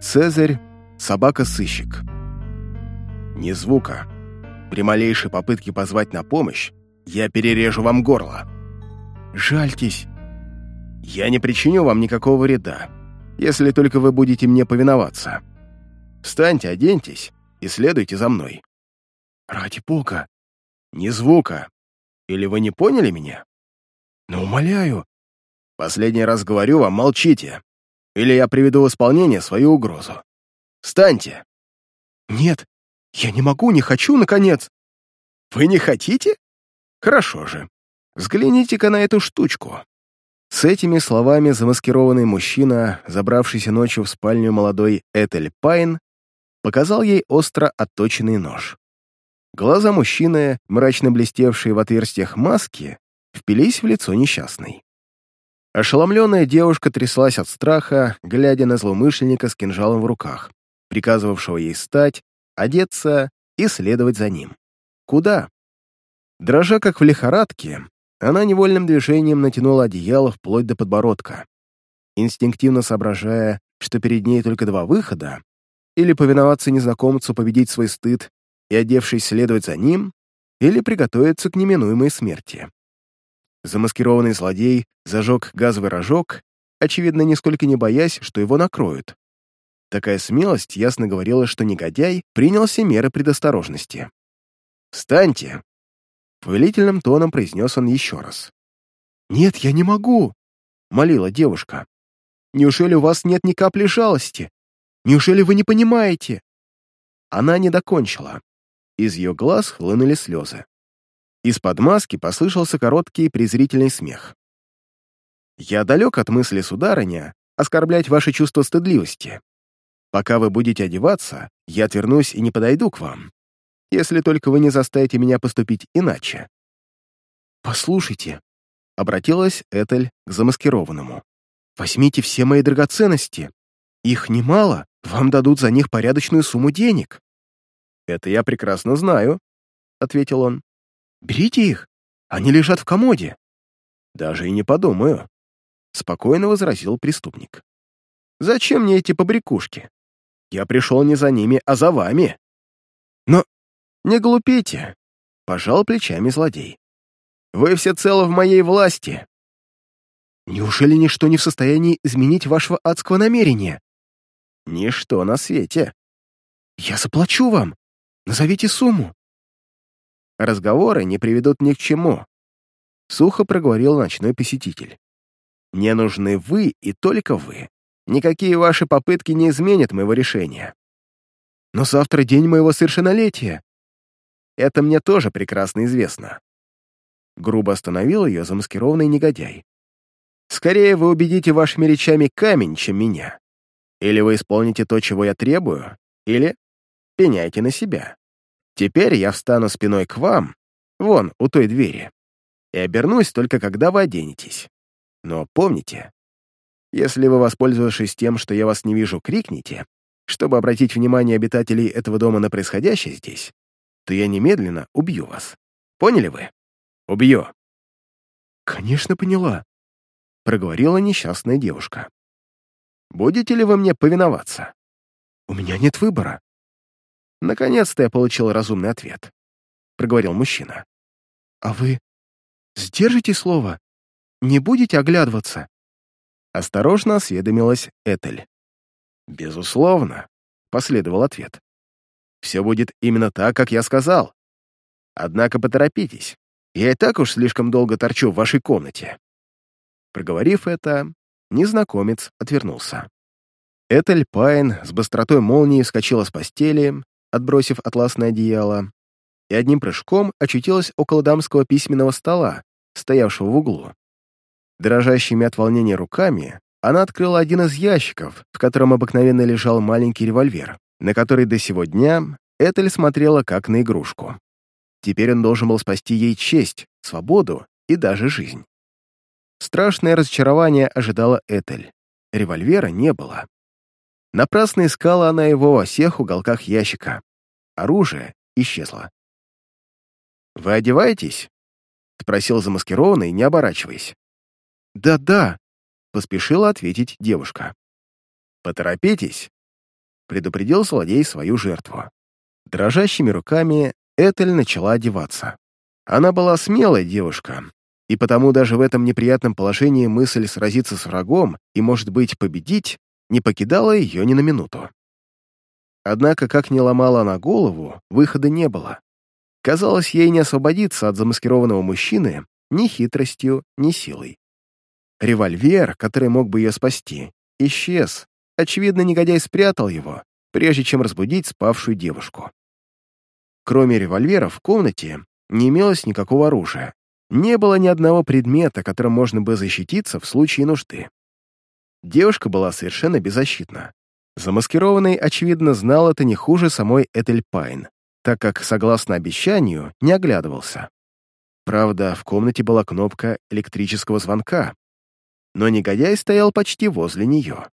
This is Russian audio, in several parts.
Цезарь — собака-сыщик. Ни звука. При малейшей попытке позвать на помощь я перережу вам горло. Жальтесь. Я не причиню вам никакого вреда, если только вы будете мне повиноваться. Встаньте, оденьтесь и следуйте за мной. Ради бога. Ни звука. Или вы не поняли меня? Ну, умоляю. Последний раз говорю вам, молчите. Или я приведу в исполнение свою угрозу. Встаньте. Нет, я не могу, не хочу, наконец. Вы не хотите? Хорошо же. Взгляните-ка на эту штучку. С этими словами замаскированный мужчина, забравшийся ночью в спальню молодой Этель Пайн, показал ей остро отточенный нож. Глаза мужчины, мрачно блестевшие в отверстиях маски, впились в лицо несчастной. Ошеломленная девушка тряслась от страха, глядя на злоумышленника с кинжалом в руках, приказывавшего ей встать, одеться и следовать за ним. Куда? Дрожа как в лихорадке, она невольным движением натянула одеяло вплоть до подбородка, инстинктивно соображая, что перед ней только два выхода, или повиноваться незнакомцу, победить свой стыд и, одевшись, следовать за ним, или приготовиться к неминуемой смерти. Замаскированный злодей зажег газовый рожок, очевидно, нисколько не боясь, что его накроют. Такая смелость ясно говорила, что негодяй принял все меры предосторожности. «Встаньте!» Повелительным тоном произнес он еще раз. «Нет, я не могу!» — молила девушка. «Неужели у вас нет ни капли жалости? Неужели вы не понимаете?» Она не докончила. Из ее глаз хлынули слезы. Из-под маски послышался короткий презрительный смех. «Я далек от мысли, сударыня, оскорблять ваше чувство стыдливости. Пока вы будете одеваться, я отвернусь и не подойду к вам если только вы не заставите меня поступить иначе». «Послушайте», — обратилась Этель к замаскированному, «возьмите все мои драгоценности. Их немало, вам дадут за них порядочную сумму денег». «Это я прекрасно знаю», — ответил он. «Берите их, они лежат в комоде». «Даже и не подумаю», — спокойно возразил преступник. «Зачем мне эти побрякушки? Я пришел не за ними, а за вами». «Но «Не глупите», — пожал плечами злодей. «Вы всецело в моей власти». «Неужели ничто не в состоянии изменить вашего адского намерения?» «Ничто на свете». «Я заплачу вам. Назовите сумму». «Разговоры не приведут ни к чему», — сухо проговорил ночной посетитель. «Мне нужны вы и только вы. Никакие ваши попытки не изменят моего решения». «Но завтра день моего совершеннолетия», это мне тоже прекрасно известно. Грубо остановил ее замаскированный негодяй. Скорее вы убедите вашими речами камень, чем меня. Или вы исполните то, чего я требую, или пеняйте на себя. Теперь я встану спиной к вам, вон, у той двери, и обернусь только когда вы оденетесь. Но помните, если вы, воспользовавшись тем, что я вас не вижу, крикните, чтобы обратить внимание обитателей этого дома на происходящее здесь, то я немедленно убью вас. Поняли вы? Убью». «Конечно, поняла», — проговорила несчастная девушка. «Будете ли вы мне повиноваться?» «У меня нет выбора». «Наконец-то я получил разумный ответ», — проговорил мужчина. «А вы сдержите слово? Не будете оглядываться?» Осторожно осведомилась Этель. «Безусловно», — последовал ответ. Все будет именно так, как я сказал. Однако поторопитесь. Я и так уж слишком долго торчу в вашей комнате». Проговорив это, незнакомец отвернулся. Этель Пайн с быстротой молнии вскочила с постели, отбросив атласное одеяло, и одним прыжком очутилась около дамского письменного стола, стоявшего в углу. Дрожащими от волнения руками она открыла один из ящиков, в котором обыкновенно лежал маленький револьвер на который до сего дня Этель смотрела как на игрушку. Теперь он должен был спасти ей честь, свободу и даже жизнь. Страшное разочарование ожидало Этель. Револьвера не было. Напрасно искала она его во всех уголках ящика. Оружие исчезло. «Вы одеваетесь?» — спросил замаскированный, не оборачиваясь. «Да-да», — поспешила ответить девушка. «Поторопитесь, предупредил злодей свою жертву. Дрожащими руками Этель начала одеваться. Она была смелая девушка, и потому даже в этом неприятном положении мысль сразиться с врагом и, может быть, победить не покидала ее ни на минуту. Однако, как ни ломала она голову, выхода не было. Казалось, ей не освободиться от замаскированного мужчины ни хитростью, ни силой. Револьвер, который мог бы ее спасти, исчез. Очевидно, негодяй спрятал его, прежде чем разбудить спавшую девушку. Кроме револьвера в комнате не имелось никакого оружия. Не было ни одного предмета, которым можно бы защититься в случае нужды. Девушка была совершенно беззащитна. Замаскированный, очевидно, знал это не хуже самой Этель Пайн, так как, согласно обещанию, не оглядывался. Правда, в комнате была кнопка электрического звонка, но негодяй стоял почти возле нее.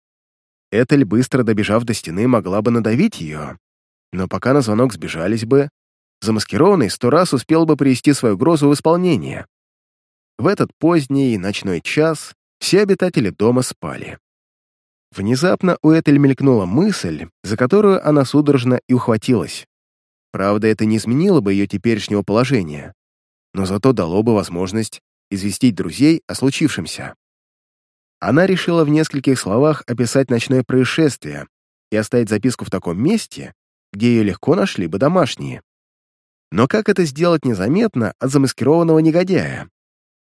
Этель, быстро добежав до стены, могла бы надавить ее, но пока на звонок сбежались бы, замаскированный сто раз успел бы привести свою грозу в исполнение. В этот поздний ночной час все обитатели дома спали. Внезапно у Этель мелькнула мысль, за которую она судорожно и ухватилась. Правда, это не изменило бы ее теперешнего положения, но зато дало бы возможность известить друзей о случившемся. Она решила в нескольких словах описать ночное происшествие и оставить записку в таком месте, где ее легко нашли бы домашние. Но как это сделать незаметно от замаскированного негодяя?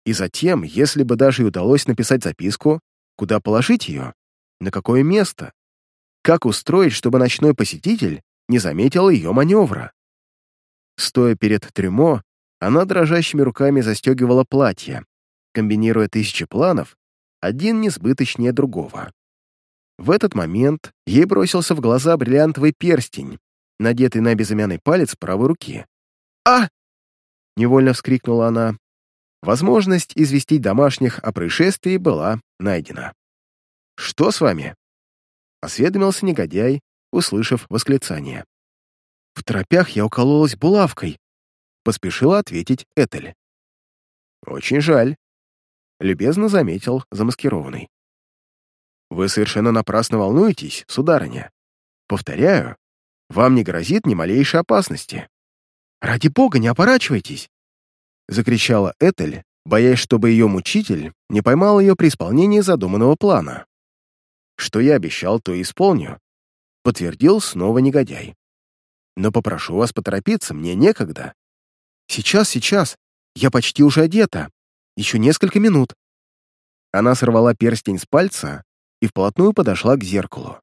И затем, если бы даже и удалось написать записку, куда положить ее? На какое место? Как устроить, чтобы ночной посетитель не заметил ее маневра? Стоя перед трюмо, она дрожащими руками застегивала платье, комбинируя тысячи планов, один несбыточнее другого. В этот момент ей бросился в глаза бриллиантовый перстень, надетый на безымянный палец правой руки. «А!» — невольно вскрикнула она. Возможность известить домашних о происшествии была найдена. «Что с вами?» — осведомился негодяй, услышав восклицание. «В тропях я укололась булавкой», — поспешила ответить Этель. «Очень жаль», — любезно заметил замаскированный. «Вы совершенно напрасно волнуетесь, сударыня. Повторяю, вам не грозит ни малейшей опасности». «Ради бога, не оборачивайтесь!» — закричала Этель, боясь, чтобы ее мучитель не поймал ее при исполнении задуманного плана. «Что я обещал, то и исполню», — подтвердил снова негодяй. «Но попрошу вас поторопиться, мне некогда». «Сейчас, сейчас, я почти уже одета. Еще несколько минут». Она сорвала перстень с пальца и вплотную подошла к зеркалу.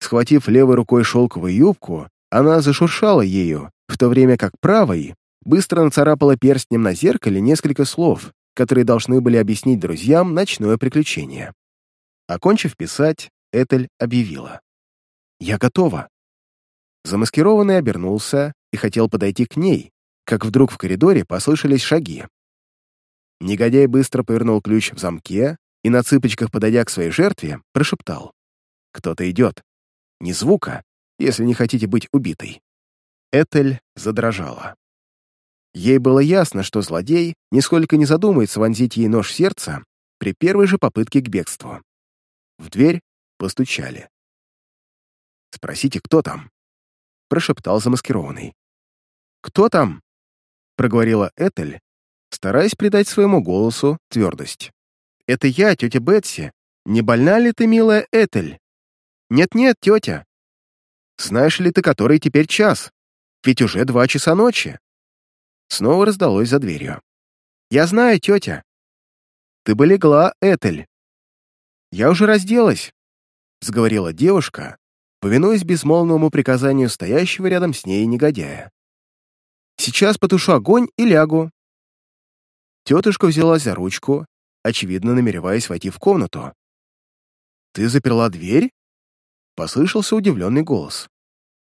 Схватив левой рукой шелковую юбку, она зашуршала ею, в то время как правой быстро нацарапала перстнем на зеркале несколько слов, которые должны были объяснить друзьям ночное приключение. Окончив писать, Этель объявила. «Я готова». Замаскированный обернулся и хотел подойти к ней, как вдруг в коридоре послышались шаги. Негодяй быстро повернул ключ в замке и, на цыпочках подойдя к своей жертве, прошептал. «Кто-то идет. Ни звука, если не хотите быть убитой». Этель задрожала. Ей было ясно, что злодей нисколько не задумается вонзить ей нож в сердце при первой же попытке к бегству. В дверь постучали. «Спросите, кто там?» — прошептал замаскированный. «Кто там?» — проговорила Этель, стараясь придать своему голосу твердость. «Это я, тетя Бетси. Не больна ли ты, милая Этель?» «Нет-нет, тетя. Знаешь ли ты, который теперь час?» Ведь уже два часа ночи. Снова раздалось за дверью. «Я знаю, тетя. Ты бы легла, Этель». «Я уже разделась», — сговорила девушка, повинуясь безмолвному приказанию стоящего рядом с ней негодяя. «Сейчас потушу огонь и лягу». Тетушка взялась за ручку, очевидно намереваясь войти в комнату. «Ты заперла дверь?» — послышался удивленный голос.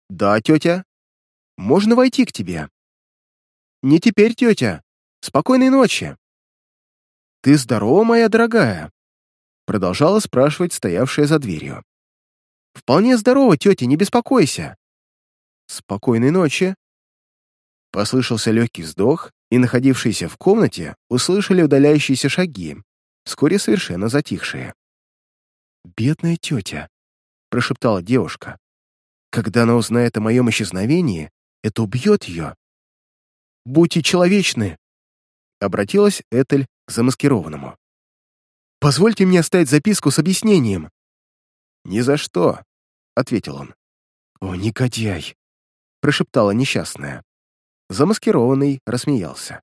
«Да, тетя», можно войти к тебе?» «Не теперь, тетя. Спокойной ночи». «Ты здорова, моя дорогая?» Продолжала спрашивать стоявшая за дверью. «Вполне здорова, тетя, не беспокойся». «Спокойной ночи». Послышался легкий вздох, и находившиеся в комнате услышали удаляющиеся шаги, вскоре совершенно затихшие. «Бедная тетя», — прошептала девушка. Когда она узнает о моем исчезновении, это убьет ее. Будьте человечны!» Обратилась Этель к замаскированному. «Позвольте мне оставить записку с объяснением». «Ни за что», — ответил он. «О, негодяй!» — прошептала несчастная. Замаскированный рассмеялся.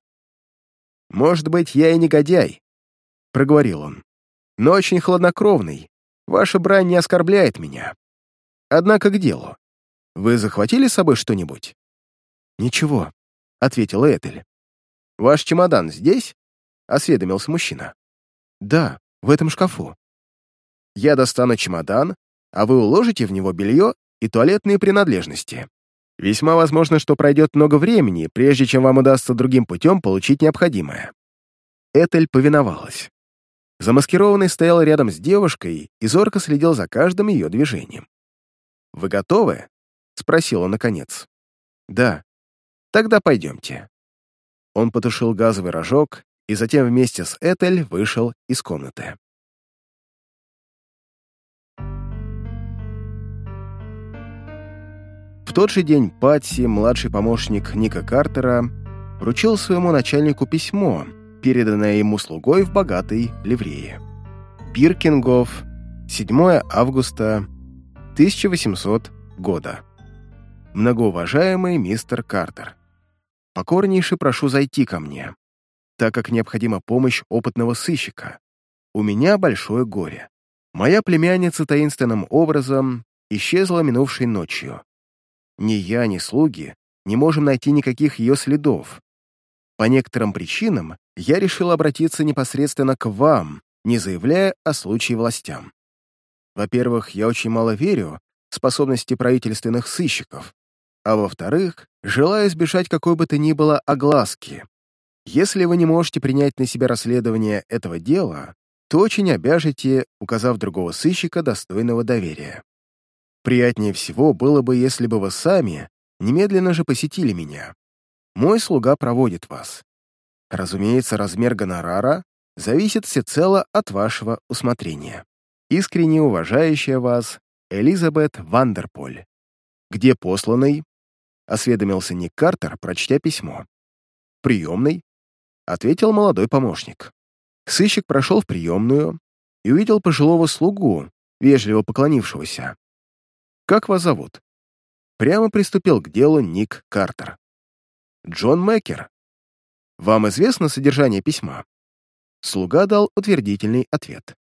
«Может быть, я и негодяй», — проговорил он, «но очень хладнокровный. Ваша брань не оскорбляет меня. Однако к делу. Вы захватили с собой что-нибудь?» «Ничего», — ответила Этель. «Ваш чемодан здесь?» — осведомился мужчина. «Да, в этом шкафу». «Я достану чемодан, а вы уложите в него белье и туалетные принадлежности. Весьма возможно, что пройдет много времени, прежде чем вам удастся другим путем получить необходимое». Этель повиновалась. Замаскированный стоял рядом с девушкой и зорко следил за каждым ее движением. «Вы готовы?» — спросил он наконец. «Да». «Тогда пойдемте». Он потушил газовый рожок и затем вместе с Этель вышел из комнаты. В тот же день Патси, младший помощник Ника Картера, вручил своему начальнику письмо, переданное ему слугой в богатой ливрее. Биркингов, 7 августа 1800 года. Многоуважаемый мистер Картер, покорнейше прошу зайти ко мне, так как необходима помощь опытного сыщика. У меня большое горе. Моя племянница таинственным образом исчезла минувшей ночью. Ни я, ни слуги не можем найти никаких ее следов. По некоторым причинам я решил обратиться непосредственно к вам, не заявляя о случае властям. Во-первых, я очень мало верю в способности правительственных сыщиков, а во-вторых, желаю избежать какой бы то ни было огласки. Если вы не можете принять на себя расследование этого дела, то очень обяжете, указав другого сыщика достойного доверия. Приятнее всего было бы, если бы вы сами немедленно же посетили меня. Мой слуга проводит вас. Разумеется, размер гонорара зависит всецело от вашего усмотрения. Искренне уважающая вас Элизабет Вандерполь. Где посланный? Осведомился Ник Картер, прочтя письмо. Приемный? Ответил молодой помощник. Сыщик прошел в приемную и увидел пожилого слугу, вежливо поклонившегося. «Как вас зовут?» Прямо приступил к делу Ник Картер. «Джон Мэкер. Вам известно содержание письма?» Слуга дал утвердительный ответ.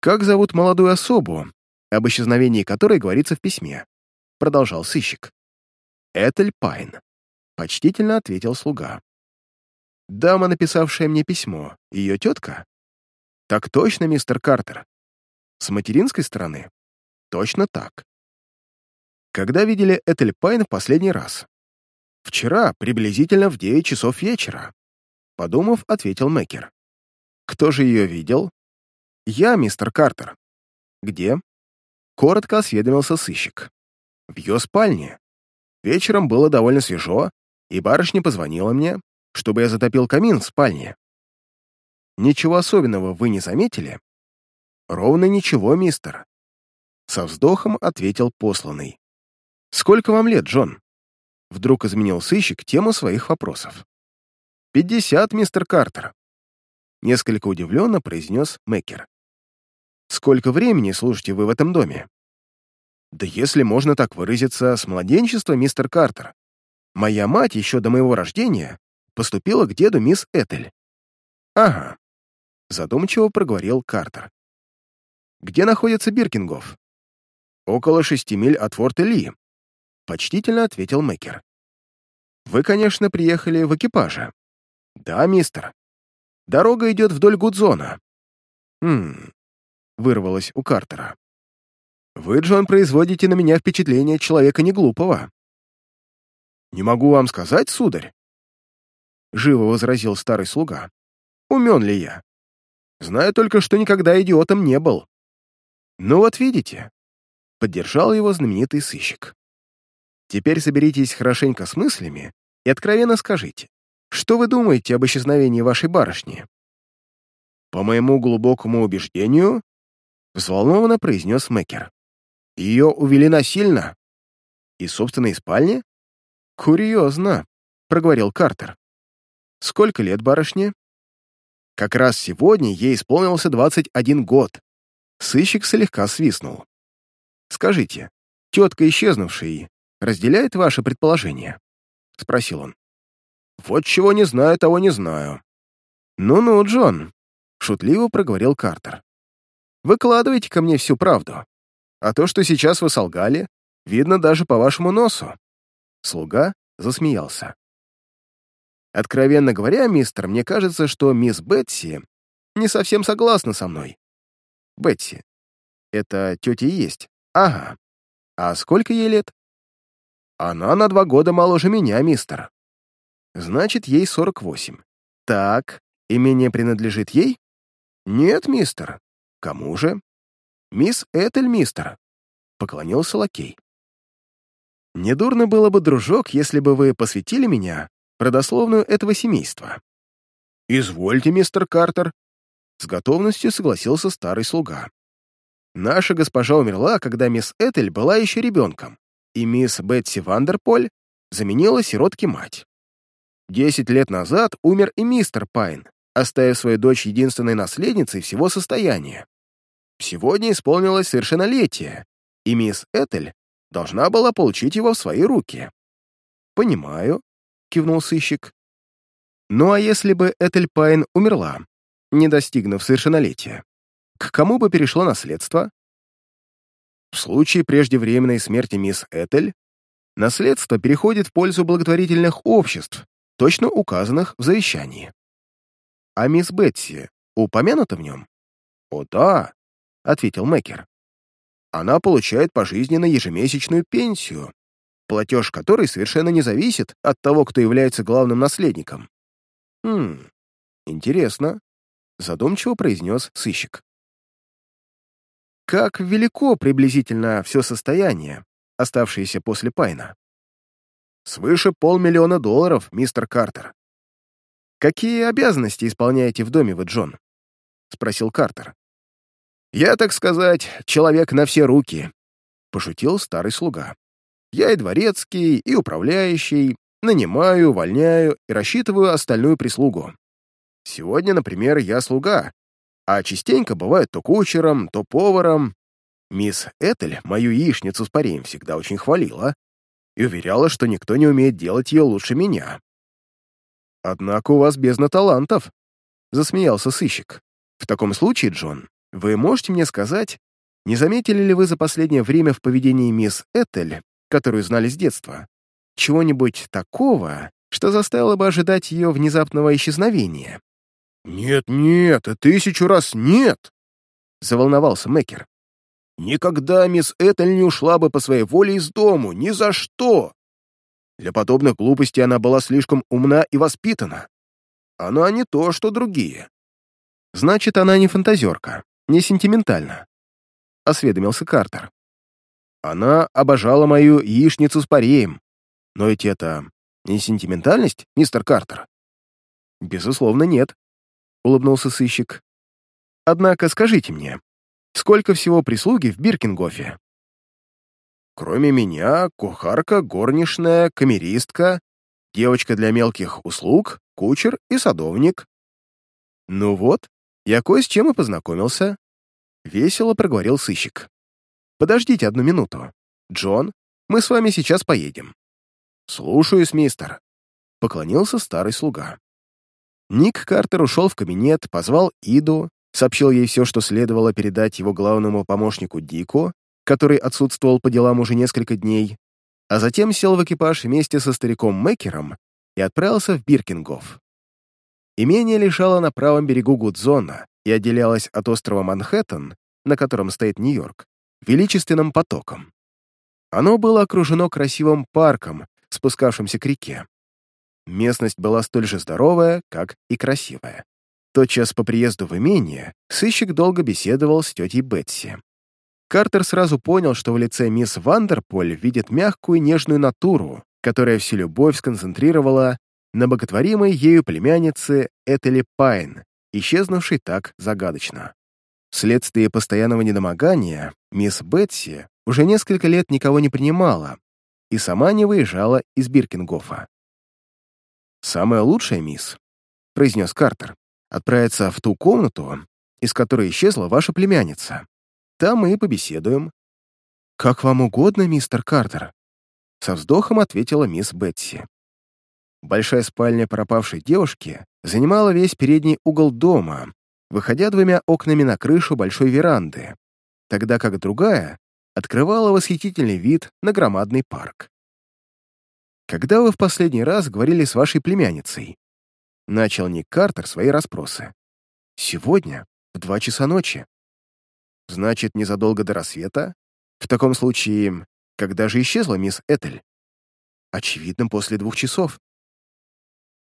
«Как зовут молодую особу, об исчезновении которой говорится в письме?» Продолжал сыщик. «Этель Пайн», — почтительно ответил слуга. «Дама, написавшая мне письмо, ее тетка?» «Так точно, мистер Картер. С материнской стороны?» Точно так. Когда видели Этель Пайн в последний раз? Вчера, приблизительно в 9 часов вечера. Подумав, ответил Мекер. Кто же ее видел? Я, мистер Картер. Где? Коротко осведомился сыщик. В ее спальне. Вечером было довольно свежо, и барышня позвонила мне, чтобы я затопил камин в спальне. Ничего особенного вы не заметили? Ровно ничего, мистер. Со вздохом ответил посланный. «Сколько вам лет, Джон?» Вдруг изменил сыщик тему своих вопросов. «Пятьдесят, мистер Картер», — несколько удивленно произнес Меккер. «Сколько времени служите вы в этом доме?» «Да если можно так выразиться, с младенчества, мистер Картер. Моя мать еще до моего рождения поступила к деду мисс Этель». «Ага», — задумчиво проговорил Картер. «Где находится Биркингов?» «Около шести миль от форта Ли», — почтительно ответил Мэкер. «Вы, конечно, приехали в экипаже». «Да, мистер. Дорога идет вдоль Гудзона». «Хм...» — вырвалось у Картера. «Вы, Джон, производите на меня впечатление человека неглупого». «Не могу вам сказать, сударь», — живо возразил старый слуга. «Умен ли я? Знаю только, что никогда идиотом не был». «Ну вот видите, Поддержал его знаменитый сыщик. Теперь соберитесь хорошенько с мыслями и откровенно скажите, что вы думаете об исчезновении вашей барышни? По моему глубокому убеждению, взволнованно произнес Мекер. Ее увели насильно. Из собственной спальни? Курьезно, проговорил Картер. Сколько лет барышне? Как раз сегодня ей исполнился 21 год. Сыщик слегка свистнул. Скажите, тетка исчезнувшая разделяет ваше предположение? Спросил он. Вот чего не знаю, того не знаю. Ну-ну, Джон, шутливо проговорил Картер. Выкладывайте ко мне всю правду. А то, что сейчас вы солгали, видно даже по вашему носу. Слуга засмеялся. Откровенно говоря, мистер, мне кажется, что мисс Бетси не совсем согласна со мной. Бетси. Это тетя есть. Ага. А сколько ей лет? Она на два года моложе меня, мистер. Значит, ей 48. Так, имение принадлежит ей? Нет, мистер. Кому же? Мисс Этель, мистер. Поклонился лакей. Недурно было бы, дружок, если бы вы посвятили меня родословную этого семейства. «Извольте, мистер Картер», — с готовностью согласился старый слуга. «Наша госпожа умерла, когда мисс Этель была еще ребенком, и мисс Бетси Вандерполь заменила сиротке мать. Десять лет назад умер и мистер Пайн, оставив свою дочь единственной наследницей всего состояния. Сегодня исполнилось совершеннолетие, и мисс Этель должна была получить его в свои руки. «Понимаю», — кивнул сыщик. «Ну а если бы Этель Пайн умерла, не достигнув совершеннолетия, к кому бы перешло наследство?» В случае преждевременной смерти мисс Этель наследство переходит в пользу благотворительных обществ, точно указанных в завещании. А мисс Бетси упомянута в нем? «О да», — ответил Меккер она получает пожизненно ежемесячную пенсию, платеж которой совершенно не зависит от того, кто является главным наследником. «Хм, интересно», — задумчиво произнес сыщик. «Как велико приблизительно все состояние, оставшееся после Пайна?» «Свыше полмиллиона долларов, мистер Картер». «Какие обязанности исполняете в доме вы, Джон?» — спросил Картер. «Я, так сказать, человек на все руки», — пошутил старый слуга. «Я и дворецкий, и управляющий, нанимаю, увольняю и рассчитываю остальную прислугу. Сегодня, например, я слуга, а частенько бывает то кучером, то поваром. Мисс Этель мою яичницу с пареем всегда очень хвалила и уверяла, что никто не умеет делать ее лучше меня. «Однако у вас бездна талантов», — засмеялся сыщик. «В таком случае, Джон, вы можете мне сказать, не заметили ли вы за последнее время в поведении мисс Этель, которую знали с детства, чего-нибудь такого, что заставило бы ожидать ее внезапного исчезновения? «Нет, нет, тысячу раз нет!» — заволновался Мекер. «Никогда мисс Этель не ушла бы по своей воле из дому, ни за что!» Для подобных глупостей она была слишком умна и воспитана. Она не то, что другие. Значит, она не фантазерка не сентиментально», — осведомился Картер. «Она обожала мою яичницу с пареем. Но ведь это не сентиментальность, мистер Картер?» «Безусловно, нет», — улыбнулся сыщик. «Однако скажите мне, сколько всего прислуги в Биркингофе?» «Кроме меня, кухарка, горничная, камеристка, девочка для мелких услуг, кучер и садовник». «Ну вот, я кое с чем и познакомился. Весело проговорил сыщик. Подождите одну минуту. Джон, мы с вами сейчас поедем. Слушаюсь, мистер. Поклонился старый слуга. Ник Картер ушел в кабинет, позвал Иду, сообщил ей все, что следовало передать его главному помощнику Дику, который отсутствовал по делам уже несколько дней, а затем сел в экипаж вместе со стариком Меккером и отправился в Биркингоф. Имение лежало на правом берегу Гудзона и отделялось от острова Манхэттен, на котором стоит Нью-Йорк, величественным потоком. Оно было окружено красивым парком, спускавшимся к реке. Местность была столь же здоровая, как и красивая. Тотчас по приезду в имение сыщик долго беседовал с тетей Бетси. Картер сразу понял, что в лице мисс Вандерполь видит мягкую нежную натуру, которая всю любовь сконцентрировала на боготворимой ею племяннице Этели Пайн, исчезнувшей так загадочно. Вследствие постоянного недомогания мисс Бетси уже несколько лет никого не принимала и сама не выезжала из Биркингофа. «Самая лучшая, мисс», — произнес Картер, — «отправиться в ту комнату, из которой исчезла ваша племянница. Там мы и побеседуем». «Как вам угодно, мистер Картер», — со вздохом ответила мисс Бетси. Большая спальня пропавшей девушки занимала весь передний угол дома, выходя двумя окнами на крышу большой веранды, тогда как другая открывала восхитительный вид на громадный парк. «Когда вы в последний раз говорили с вашей племянницей?» Начал Ник Картер свои расспросы. «Сегодня, в два часа ночи». «Значит, незадолго до рассвета? В таком случае, когда же исчезла мисс Этель?» «Очевидно, после двух часов».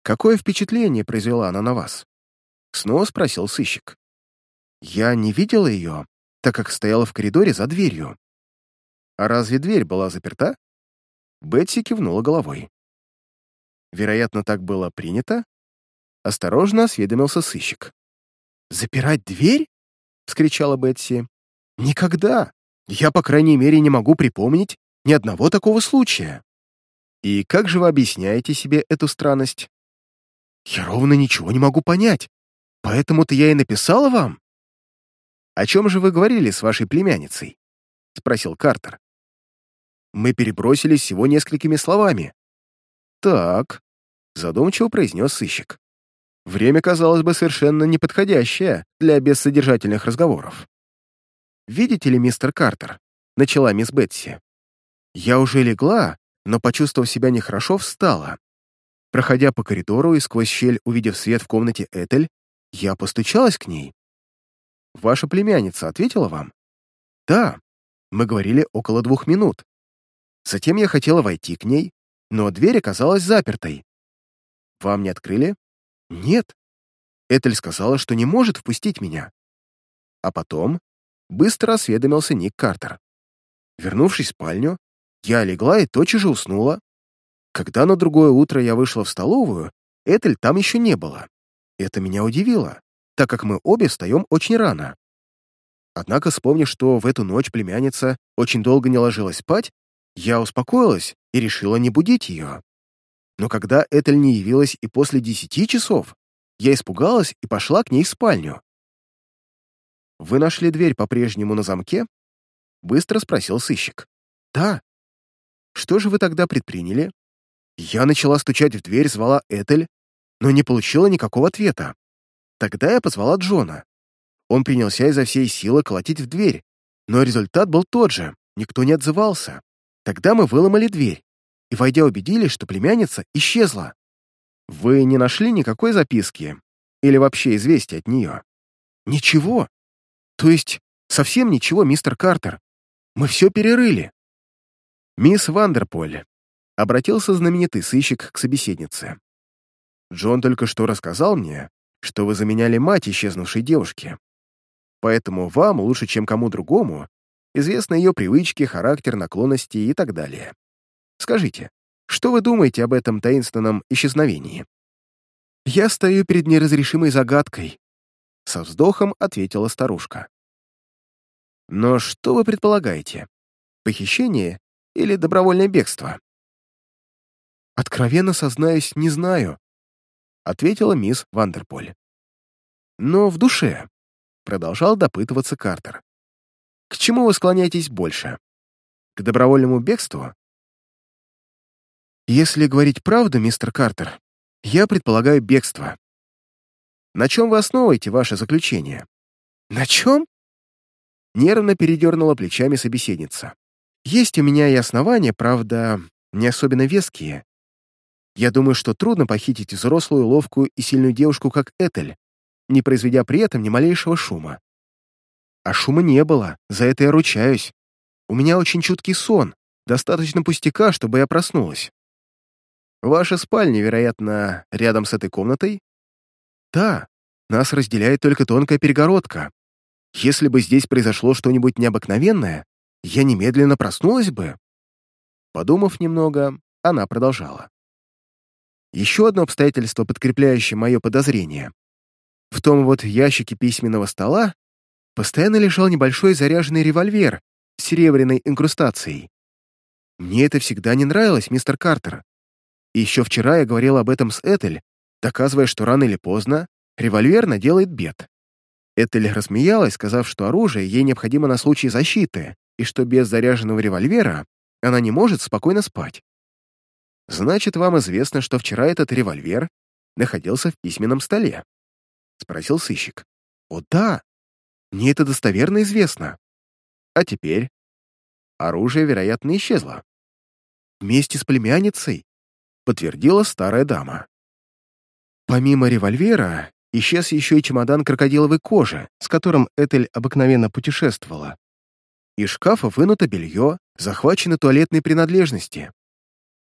«Какое впечатление произвела она на вас?» Снова спросил сыщик. «Я не видела ее, так как стояла в коридоре за дверью». «А разве дверь была заперта?» Бетси кивнула головой. «Вероятно, так было принято?» Осторожно осведомился сыщик. «Запирать дверь?» — вскричала Бетси. «Никогда! Я, по крайней мере, не могу припомнить ни одного такого случая». «И как же вы объясняете себе эту странность?» «Я ровно ничего не могу понять. Поэтому-то я и написала вам». «О чем же вы говорили с вашей племянницей?» — спросил Картер. «Мы перебросились всего несколькими словами». «Так», — задумчиво произнес сыщик. «Время, казалось бы, совершенно неподходящее для бессодержательных разговоров». «Видите ли, мистер Картер?» — начала мисс Бетси. «Я уже легла, но, почувствовав себя нехорошо, встала. Проходя по коридору и сквозь щель увидев свет в комнате Этель, я постучалась к ней. Ваша племянница ответила вам? Да. Мы говорили около двух минут. Затем я хотела войти к ней, но дверь оказалась запертой. Вам не открыли? Нет. Этель сказала, что не может впустить меня. А потом быстро осведомился Ник Картер. Вернувшись в спальню, я легла и тотчас же уснула. Когда на другое утро я вышла в столовую, Этель там еще не было. Это меня удивило, так как мы обе встаем очень рано. Однако, вспомнив, что в эту ночь племянница очень долго не ложилась спать, я успокоилась и решила не будить ее. Но когда Этель не явилась и после десяти часов, я испугалась и пошла к ней в спальню. «Вы нашли дверь по-прежнему на замке?» — быстро спросил сыщик. «Да». «Что же вы тогда предприняли?» Я начала стучать в дверь, звала Этель, но не получила никакого ответа. Тогда я позвала Джона. Он принялся изо всей силы колотить в дверь, но результат был тот же, никто не отзывался. Тогда мы выломали дверь и, войдя, убедились, что племянница исчезла. Вы не нашли никакой записки или вообще известия от нее? Ничего. То есть совсем ничего, мистер Картер. Мы все перерыли. Мисс Вандерполь, Обратился знаменитый сыщик к собеседнице. «Джон только что рассказал мне, что вы заменяли мать исчезнувшей девушки. Поэтому вам, лучше, чем кому другому, известны ее привычки, характер, наклонности и так далее. Скажите, что вы думаете об этом таинственном исчезновении?» «Я стою перед неразрешимой загадкой», — со вздохом ответила старушка. «Но что вы предполагаете? Похищение или добровольное бегство?» «Откровенно сознаюсь, не знаю», — ответила мисс Вандерполь. «Но в душе», — продолжал допытываться Картер. «К чему вы склоняетесь больше? К добровольному бегству?» «Если говорить правду, мистер Картер, я предполагаю бегство. На чем вы основываете ваше заключение?» «На чем?» Нервно передернула плечами собеседница. «Есть у меня и основания, правда, не особенно веские, я думаю, что трудно похитить взрослую, ловкую и сильную девушку, как Этель, не произведя при этом ни малейшего шума. А шума не было, за это я ручаюсь. У меня очень чуткий сон, достаточно пустяка, чтобы я проснулась. Ваша спальня, вероятно, рядом с этой комнатой? Да, нас разделяет только тонкая перегородка. Если бы здесь произошло что-нибудь необыкновенное, я немедленно проснулась бы. Подумав немного, она продолжала. Еще одно обстоятельство, подкрепляющее мое подозрение. В том вот ящике письменного стола постоянно лежал небольшой заряженный револьвер с серебряной инкрустацией. Мне это всегда не нравилось, мистер Картер. Еще вчера я говорил об этом с Этель, доказывая, что рано или поздно револьвер наделает бед. Этель рассмеялась, сказав, что оружие ей необходимо на случай защиты, и что без заряженного револьвера она не может спокойно спать. «Значит, вам известно, что вчера этот револьвер находился в письменном столе?» — спросил сыщик. «О, да! Мне это достоверно известно. А теперь?» Оружие, вероятно, исчезло. «Вместе с племянницей», — подтвердила старая дама. Помимо револьвера, исчез еще и чемодан крокодиловой кожи, с которым Этель обыкновенно путешествовала. Из шкафа вынуто белье, захвачены туалетные принадлежности.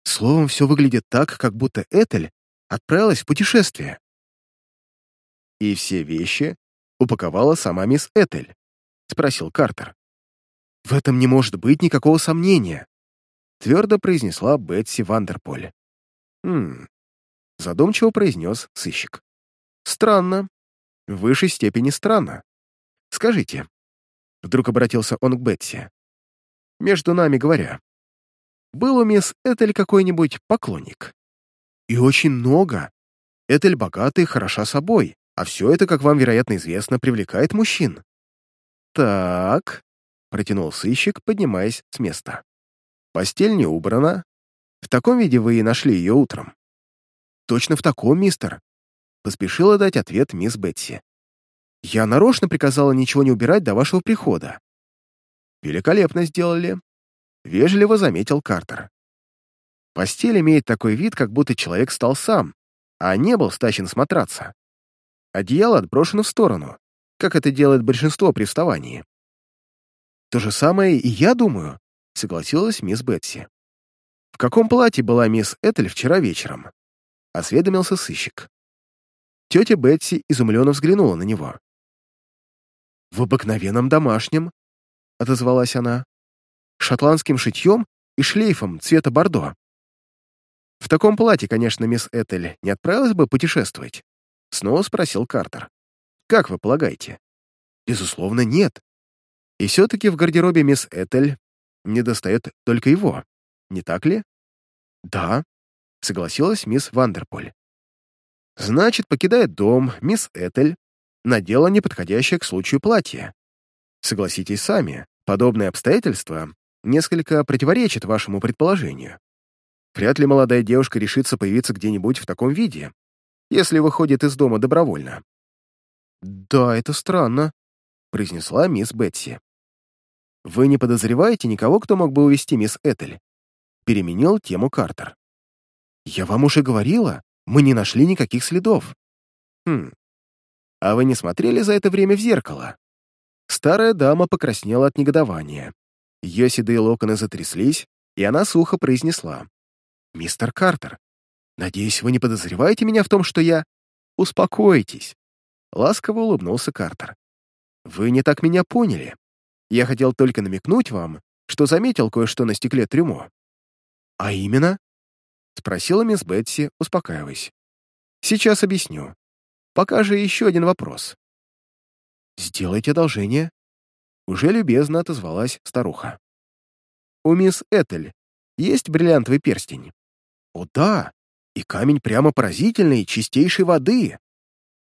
Словом, все выглядит так, как будто Этель отправилась в путешествие. «И все вещи упаковала сама мисс Этель?» — спросил Картер. «В этом не может быть никакого сомнения», — твердо произнесла Бетси Вандерполь. «Хм...» — задумчиво произнес сыщик. «Странно. В высшей степени странно. Скажите...» Вдруг обратился он к Бетси. «Между нами говоря, был у мисс Этель какой-нибудь поклонник?» «И очень много. Этель богатая и хороша собой, а все это, как вам, вероятно, известно, привлекает мужчин». «Так...» — протянул сыщик, поднимаясь с места. «Постель не убрана. В таком виде вы и нашли ее утром». «Точно в таком, мистер», — поспешила дать ответ мисс Бетси. «Я нарочно приказала ничего не убирать до вашего прихода». «Великолепно сделали», — вежливо заметил Картер. «Постель имеет такой вид, как будто человек стал сам, а не был стащен с матраца. Одеяло отброшено в сторону, как это делает большинство при вставании. «То же самое и я думаю», — согласилась мисс Бетси. «В каком платье была мисс Этель вчера вечером?» — осведомился сыщик. Тетя Бетси изумленно взглянула на него. «В обыкновенном домашнем», — отозвалась она, «шотландским шитьем и шлейфом цвета бордо». В таком платье, конечно, мисс Этель не отправилась бы путешествовать. Снова спросил Картер. «Как вы полагаете?» «Безусловно, нет. И все-таки в гардеробе мисс Этель недостает только его, не так ли?» «Да», — согласилась мисс Вандерполь. «Значит, покидает дом, мисс Этель надела неподходящее к случаю платье. Согласитесь сами, подобные обстоятельства несколько противоречат вашему предположению. Вряд ли молодая девушка решится появиться где-нибудь в таком виде, если выходит из дома добровольно. «Да, это странно», — произнесла мисс Бетси. «Вы не подозреваете никого, кто мог бы увести мисс Этель?» Переменил тему Картер. «Я вам уже говорила, мы не нашли никаких следов». «Хм. А вы не смотрели за это время в зеркало?» Старая дама покраснела от негодования. Ее седые локоны затряслись, и она сухо произнесла. «Мистер Картер, Надеюсь, вы не подозреваете меня в том, что я... Успокойтесь. Ласково улыбнулся Картер. Вы не так меня поняли. Я хотел только намекнуть вам, что заметил кое-что на стекле трюмо. А именно? Спросила мисс Бетси, успокаиваясь. Сейчас объясню. Пока же еще один вопрос. Сделайте одолжение. Уже любезно отозвалась старуха. У мисс Этель есть бриллиантовый перстень? О, да, и камень прямо поразительный, чистейшей воды.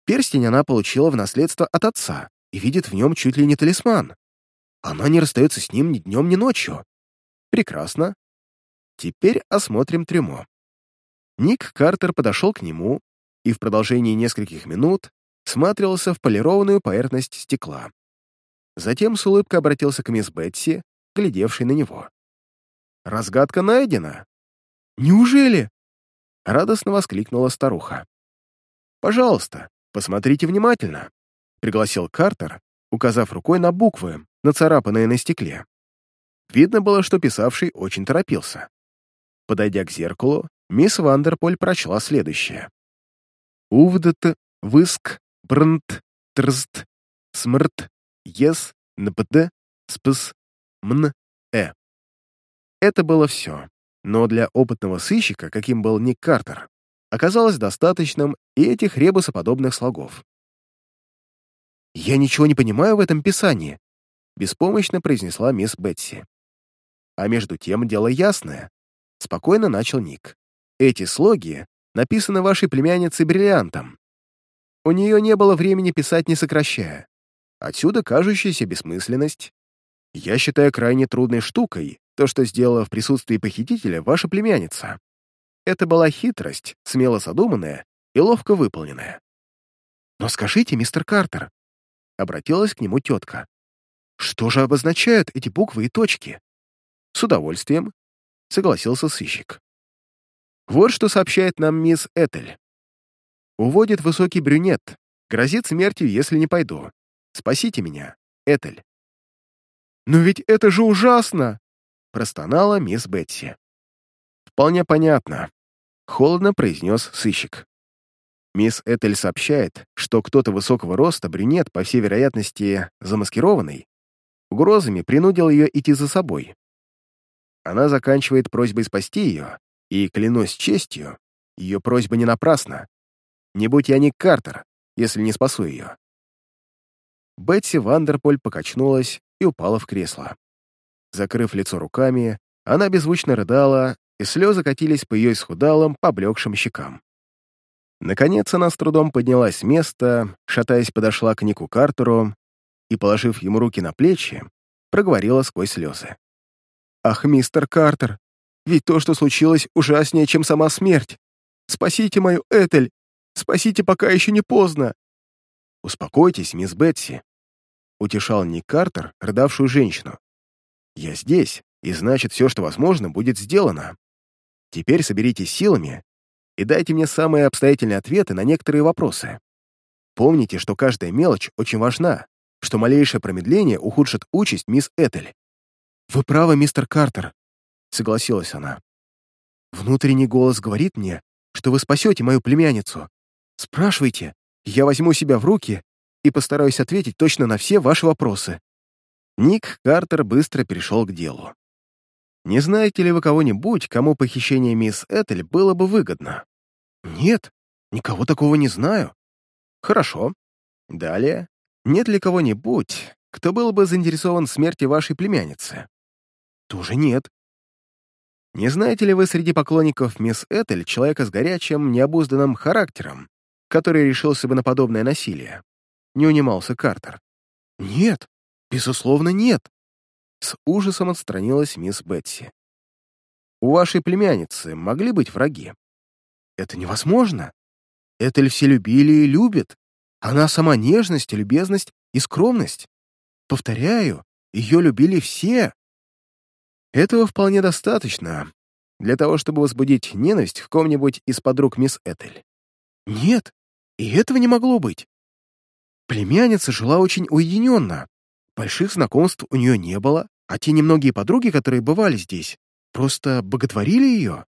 Перстень она получила в наследство от отца и видит в нем чуть ли не талисман. Она не расстается с ним ни днем, ни ночью. Прекрасно. Теперь осмотрим трюмо. Ник Картер подошел к нему и в продолжении нескольких минут всматривался в полированную поверхность стекла. Затем с улыбкой обратился к мисс Бетси, глядевшей на него. «Разгадка найдена!» «Неужели?» радостно воскликнула старуха. «Пожалуйста, посмотрите внимательно», — пригласил Картер, указав рукой на буквы, нацарапанные на стекле. Видно было, что писавший очень торопился. Подойдя к зеркалу, мисс Вандерполь прочла следующее. «Увдт, выск, брнт, трст, смрт, ес, нпд, спс, мн, э». Это было все но для опытного сыщика, каким был Ник Картер, оказалось достаточным и этих ребусоподобных слогов. «Я ничего не понимаю в этом писании», беспомощно произнесла мисс Бетси. А между тем дело ясное. Спокойно начал Ник. Эти слоги написаны вашей племянницей бриллиантом. У нее не было времени писать, не сокращая. Отсюда кажущаяся бессмысленность. Я считаю крайне трудной штукой то, что сделала в присутствии похитителя ваша племянница. Это была хитрость, смело задуманная и ловко выполненная. «Но скажите, мистер Картер», — обратилась к нему тетка, «что же обозначают эти буквы и точки?» «С удовольствием», — согласился сыщик. Вот что сообщает нам мисс Этель. Уводит высокий брюнет. Грозит смертью, если не пойду. Спасите меня, Этель. «Но ведь это же ужасно!» — простонала мисс Бетси. «Вполне понятно», — холодно произнес сыщик. Мисс Этель сообщает, что кто-то высокого роста, брюнет, по всей вероятности, замаскированный, угрозами принудил ее идти за собой. Она заканчивает просьбой спасти ее, и, клянусь честью, ее просьба не напрасна. Не будь я Ник Картер, если не спасу ее. Бетси Вандерполь покачнулась и упала в кресло. Закрыв лицо руками, она беззвучно рыдала, и слезы катились по ее исхудалым, поблекшим щекам. Наконец она с трудом поднялась с места, шатаясь, подошла к Нику Картеру и, положив ему руки на плечи, проговорила сквозь слезы. «Ах, мистер Картер, ведь то, что случилось, ужаснее, чем сама смерть. Спасите мою Этель! Спасите, пока еще не поздно!» «Успокойтесь, мисс Бетси», — утешал Ник Картер, рыдавшую женщину. «Я здесь, и значит, все, что возможно, будет сделано. Теперь соберитесь силами и дайте мне самые обстоятельные ответы на некоторые вопросы. Помните, что каждая мелочь очень важна, что малейшее промедление ухудшит участь мисс Этель. «Вы правы, мистер Картер», — согласилась она. «Внутренний голос говорит мне, что вы спасете мою племянницу. Спрашивайте, я возьму себя в руки и постараюсь ответить точно на все ваши вопросы». Ник Картер быстро перешел к делу. «Не знаете ли вы кого-нибудь, кому похищение мисс Этель было бы выгодно?» «Нет, никого такого не знаю». «Хорошо. Далее. Нет ли кого-нибудь, кто был бы заинтересован в смерти вашей племянницы?» «Тоже нет». «Не знаете ли вы среди поклонников мисс Этель человека с горячим, необузданным характером, который решился бы на подобное насилие?» Не унимался Картер. «Нет, безусловно, нет». С ужасом отстранилась мисс Бетси. «У вашей племянницы могли быть враги?» Это невозможно. Этель все любили и любят. Она сама нежность, любезность и скромность. Повторяю, ее любили все. Этого вполне достаточно для того, чтобы возбудить ненависть в ком-нибудь из подруг мисс Этель. Нет, и этого не могло быть. Племянница жила очень уединенно. Больших знакомств у нее не было, а те немногие подруги, которые бывали здесь, просто боготворили ее.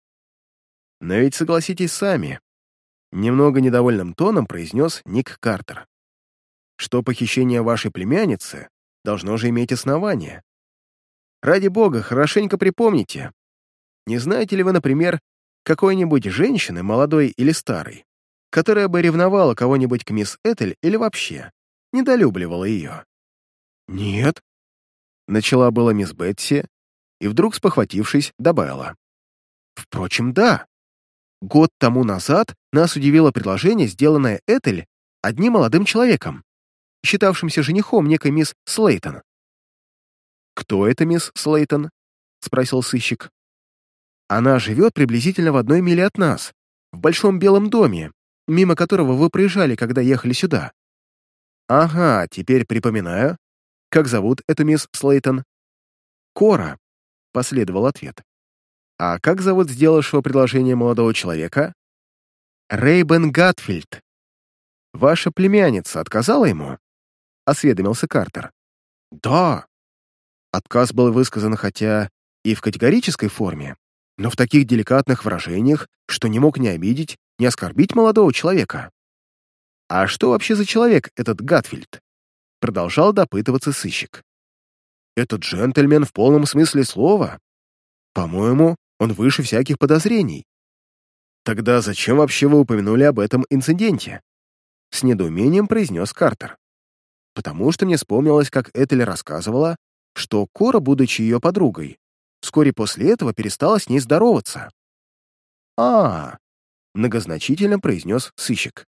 Но ведь согласитесь сами, немного недовольным тоном произнес Ник Картер, что похищение вашей племянницы должно же иметь основание. Ради бога, хорошенько припомните. Не знаете ли вы, например, какой-нибудь женщины, молодой или старой, которая бы ревновала кого-нибудь к мисс Этель или вообще недолюбливала ее? «Нет», — начала была мисс Бетси, и вдруг, спохватившись, добавила. «Впрочем, да. Год тому назад нас удивило предложение, сделанное Этель одним молодым человеком, считавшимся женихом некой мисс Слейтон. «Кто это мисс Слейтон?» — спросил сыщик. «Она живет приблизительно в одной миле от нас, в большом белом доме, мимо которого вы проезжали, когда ехали сюда». «Ага, теперь припоминаю. Как зовут эту мисс Слейтон?» «Кора», — последовал ответ. «А как зовут сделавшего предложение молодого человека?» «Рейбен Гатфильд». «Ваша племянница отказала ему?» — осведомился Картер. «Да». Отказ был высказан хотя и в категорической форме, но в таких деликатных выражениях, что не мог ни обидеть, ни оскорбить молодого человека. «А что вообще за человек этот Гатфильд?» Продолжал допытываться сыщик. «Этот джентльмен в полном смысле слова. По-моему, он выше всяких подозрений. Тогда зачем вообще вы упомянули об этом инциденте? С недоумением произнес Картер. потому что мне вспомнилось, как Этель рассказывала, что Кора, будучи ее подругой, вскоре после этого перестала с ней здороваться. а, многозначительно произнес сыщик.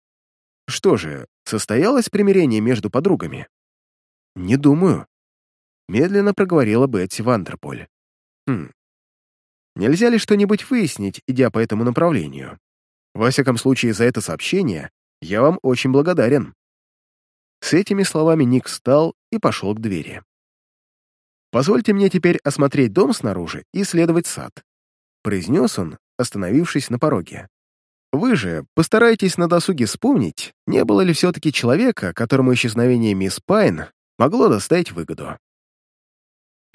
Что же, состоялось примирение между подругами? Не думаю. Медленно проговорила Бетси Вандерполь. Хм. Нельзя ли что-нибудь выяснить, идя по этому направлению? Во всяком случае, за это сообщение я вам очень благодарен. С этими словами Ник встал и пошел к двери. «Позвольте мне теперь осмотреть дом снаружи и исследовать сад», произнес он, остановившись на пороге. Вы же постарайтесь на досуге вспомнить, не было ли все-таки человека, которому исчезновение мисс Пайн могло доставить выгоду.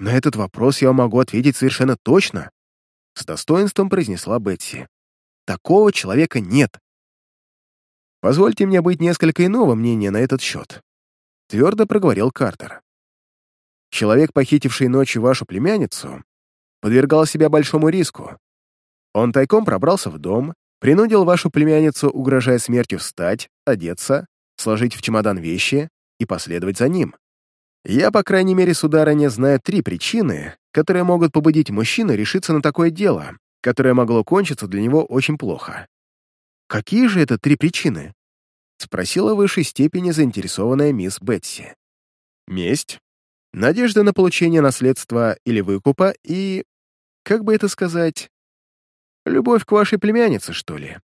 На этот вопрос я могу ответить совершенно точно, с достоинством произнесла Бетси. Такого человека нет. Позвольте мне быть несколько иного мнения на этот счет, твердо проговорил Картер. Человек, похитивший ночью вашу племянницу, подвергал себя большому риску. Он тайком пробрался в дом, принудил вашу племянницу, угрожая смертью, встать, одеться, сложить в чемодан вещи и последовать за ним. Я, по крайней мере, сударыня, знаю три причины, которые могут побудить мужчину решиться на такое дело, которое могло кончиться для него очень плохо. «Какие же это три причины?» — спросила в высшей степени заинтересованная мисс Бетси. «Месть, надежда на получение наследства или выкупа и, как бы это сказать, Любовь к вашей племяннице, что ли?»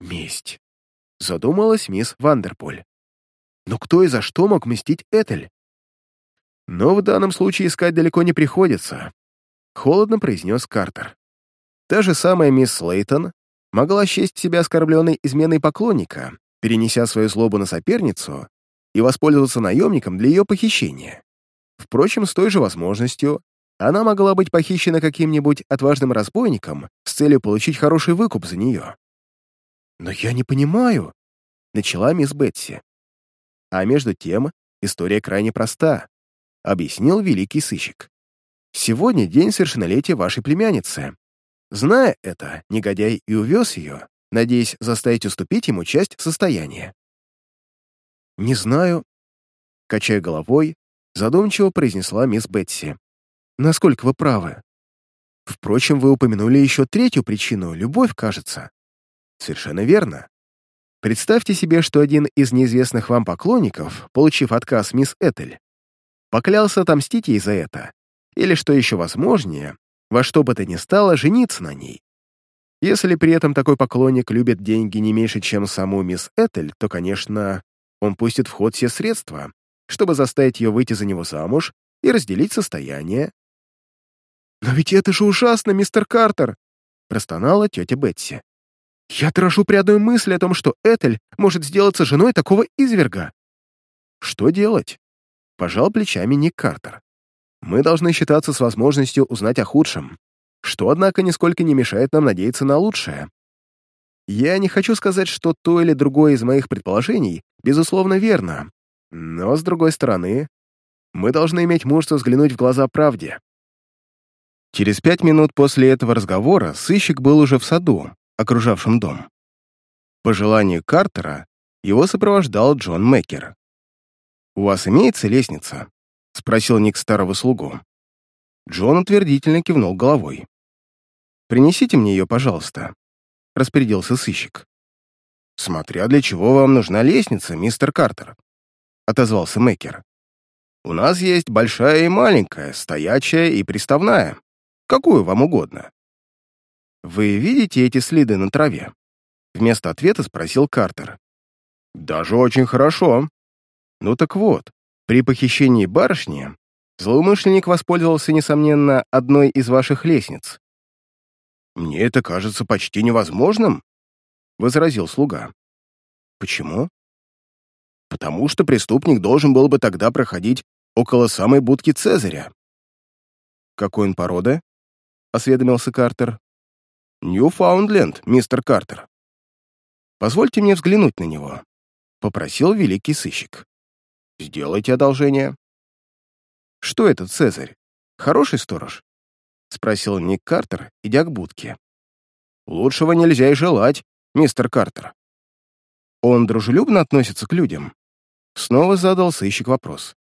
«Месть», — задумалась мисс Вандерполь. «Но кто и за что мог мстить Этель?» «Но в данном случае искать далеко не приходится», — холодно произнес Картер. Та же самая мисс Слейтон могла счесть себя оскорбленной изменой поклонника, перенеся свою злобу на соперницу и воспользоваться наемником для ее похищения. Впрочем, с той же возможностью она могла быть похищена каким-нибудь отважным разбойником с целью получить хороший выкуп за нее. «Но я не понимаю», — начала мисс Бетси. А между тем история крайне проста, — объяснил великий сыщик. «Сегодня день совершеннолетия вашей племянницы. Зная это, негодяй и увез ее, надеясь заставить уступить ему часть состояния». «Не знаю», — качая головой, задумчиво произнесла мисс Бетси насколько вы правы. Впрочем, вы упомянули еще третью причину — любовь, кажется. Совершенно верно. Представьте себе, что один из неизвестных вам поклонников, получив отказ мисс Этель, поклялся отомстить ей за это, или, что еще возможнее, во что бы то ни стало, жениться на ней. Если при этом такой поклонник любит деньги не меньше, чем саму мисс Этель, то, конечно, он пустит в ход все средства, чтобы заставить ее выйти за него замуж и разделить состояние, «Но ведь это же ужасно, мистер Картер!» — простонала тетя Бетси. «Я дрожу при одной мысли о том, что Этель может сделаться женой такого изверга». «Что делать?» — пожал плечами Ник Картер. «Мы должны считаться с возможностью узнать о худшем, что, однако, нисколько не мешает нам надеяться на лучшее. Я не хочу сказать, что то или другое из моих предположений, безусловно, верно, но, с другой стороны, мы должны иметь мужество взглянуть в глаза правде. Через пять минут после этого разговора сыщик был уже в саду, окружавшем дом. По желанию Картера его сопровождал Джон Меккер. «У вас имеется лестница?» — спросил Ник старого слугу. Джон утвердительно кивнул головой. «Принесите мне ее, пожалуйста», — распорядился сыщик. «Смотря для чего вам нужна лестница, мистер Картер», — отозвался Меккер. «У нас есть большая и маленькая, стоячая и приставная. Какую вам угодно. «Вы видите эти следы на траве?» Вместо ответа спросил Картер. «Даже очень хорошо. Ну так вот, при похищении барышни злоумышленник воспользовался, несомненно, одной из ваших лестниц». «Мне это кажется почти невозможным», — возразил слуга. «Почему?» «Потому что преступник должен был бы тогда проходить около самой будки Цезаря». «Какой он породы?» — осведомился Картер. «Ньюфаундленд, мистер Картер». «Позвольте мне взглянуть на него», — попросил великий сыщик. «Сделайте одолжение». «Что этот Цезарь? Хороший сторож?» — спросил Ник Картер, идя к будке. «Лучшего нельзя и желать, мистер Картер». «Он дружелюбно относится к людям?» Снова задал сыщик вопрос.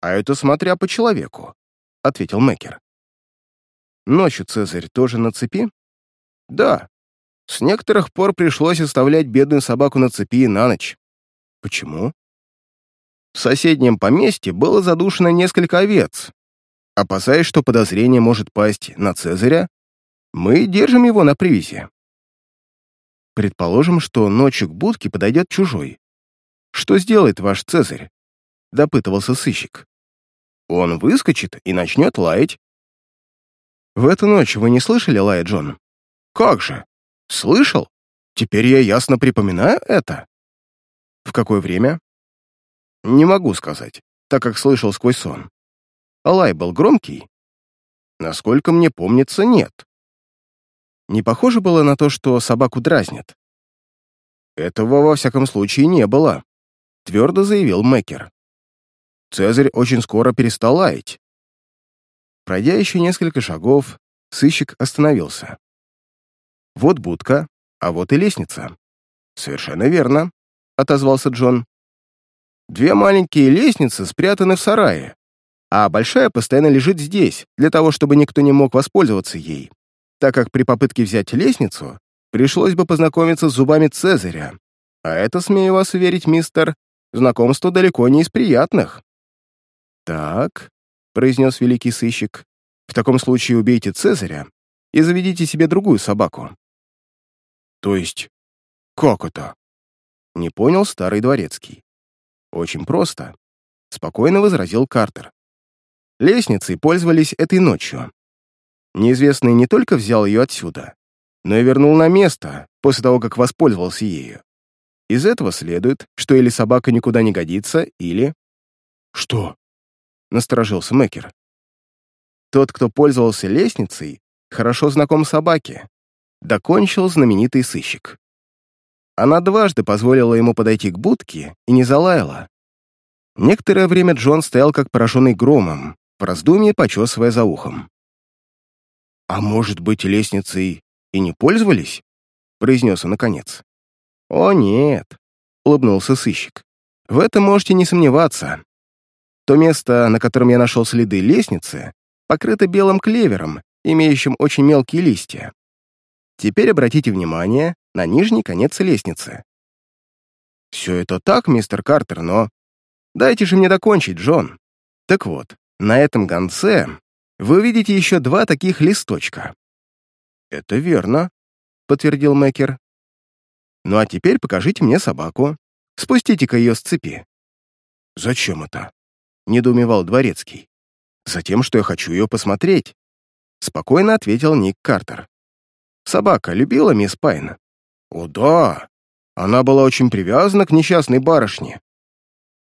«А это смотря по человеку», — ответил Мекер. «Ночью Цезарь тоже на цепи?» «Да. С некоторых пор пришлось оставлять бедную собаку на цепи на ночь». «Почему?» В соседнем поместье было задушено несколько овец. Опасаясь, что подозрение может пасть на Цезаря, мы держим его на привязи. Предположим, что ночью к будке подойдет чужой. Что сделает ваш Цезарь? Допытывался сыщик. Он выскочит и начнет лаять. В эту ночь вы не слышали лая, Джон? Как же? Слышал? Теперь я ясно припоминаю это. В какое время? Не могу сказать, так как слышал сквозь сон. А лай был громкий? Насколько мне помнится, нет. Не похоже было на то, что собаку дразнят. Этого, во всяком случае, не было, твердо заявил Мекер. Цезарь очень скоро перестал лаять. Пройдя еще несколько шагов, сыщик остановился. Вот будка, а вот и лестница. Совершенно верно, отозвался Джон. Две маленькие лестницы спрятаны в сарае, а большая постоянно лежит здесь, для того, чтобы никто не мог воспользоваться ей, так как при попытке взять лестницу пришлось бы познакомиться с зубами Цезаря, а это, смею вас уверить, мистер, знакомство далеко не из приятных. «Так», — произнес великий сыщик, «в таком случае убейте Цезаря и заведите себе другую собаку». «То есть, как это?» — не понял старый дворецкий. Очень просто. Спокойно возразил Картер. Лестницей пользовались этой ночью. Неизвестный не только взял ее отсюда, но и вернул на место после того, как воспользовался ею. Из этого следует, что или собака никуда не годится, или... «Что?» — насторожился Мекер. Тот, кто пользовался лестницей, хорошо знаком собаке. Докончил знаменитый сыщик. Она дважды позволила ему подойти к будке и не залаяла. Некоторое время Джон стоял как пораженный громом, в раздумье почесывая за ухом. «А может быть, лестницей и не пользовались?» — произнес он наконец. «О, нет», — улыбнулся сыщик. «В этом можете не сомневаться. То место, на котором я нашел следы лестницы, покрыто белым клевером, имеющим очень мелкие листья. Теперь обратите внимание на нижний конец лестницы. Все это так, мистер Картер, но... Дайте же мне докончить, Джон. Так вот, на этом конце вы видите еще два таких листочка. Это верно, подтвердил Мекер. Ну а теперь покажите мне собаку. Спустите-ка ее с цепи. Зачем это? Недоумевал Дворецкий. Затем, что я хочу ее посмотреть. Спокойно ответил Ник Картер. Собака любила мисс Пайн? О, да. Она была очень привязана к несчастной барышне.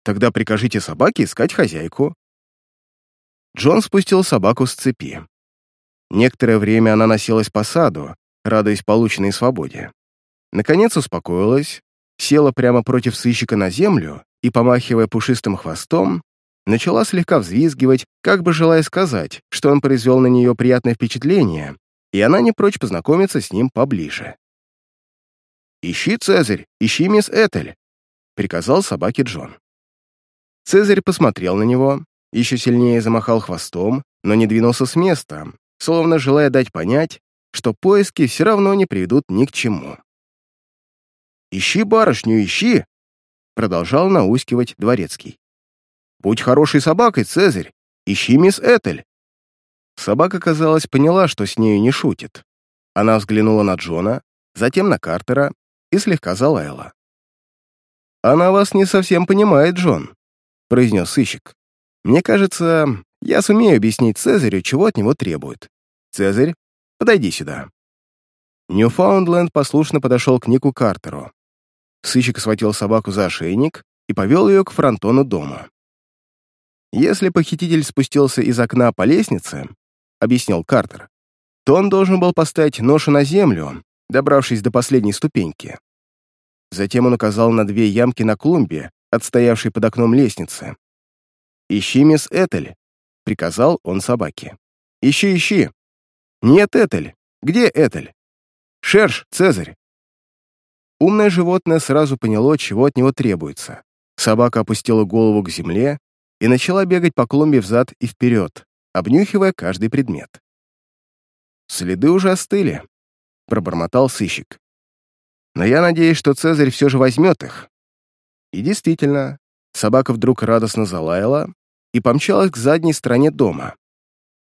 Тогда прикажите собаке искать хозяйку. Джон спустил собаку с цепи. Некоторое время она носилась по саду, радуясь полученной свободе. Наконец успокоилась, села прямо против сыщика на землю и, помахивая пушистым хвостом, начала слегка взвизгивать, как бы желая сказать, что он произвел на нее приятное впечатление и она не прочь познакомиться с ним поближе. «Ищи, Цезарь, ищи мисс Этель», — приказал собаке Джон. Цезарь посмотрел на него, еще сильнее замахал хвостом, но не двинулся с места, словно желая дать понять, что поиски все равно не приведут ни к чему. «Ищи барышню, ищи!» — продолжал наускивать дворецкий. «Будь хорошей собакой, Цезарь, ищи мисс Этель!» Собака, казалось, поняла, что с нею не шутит. Она взглянула на Джона, затем на Картера и слегка залаяла. «Она вас не совсем понимает, Джон», — произнес сыщик. «Мне кажется, я сумею объяснить Цезарю, чего от него требуют. Цезарь, подойди сюда». Ньюфаундленд послушно подошел к Нику Картеру. Сыщик схватил собаку за ошейник и повел ее к фронтону дома. Если похититель спустился из окна по лестнице, — объяснил Картер, то он должен был поставить ношу на землю, добравшись до последней ступеньки. Затем он указал на две ямки на клумбе, отстоявшей под окном лестницы. «Ищи мисс Этель», — приказал он собаке. «Ищи, ищи». «Нет, Этель. Где Этель?» «Шерш, Цезарь». Умное животное сразу поняло, чего от него требуется. Собака опустила голову к земле и начала бегать по клумбе взад и вперед, обнюхивая каждый предмет. «Следы уже остыли», — пробормотал сыщик. «Но я надеюсь, что Цезарь все же возьмет их». И действительно, собака вдруг радостно залаяла и помчалась к задней стороне дома.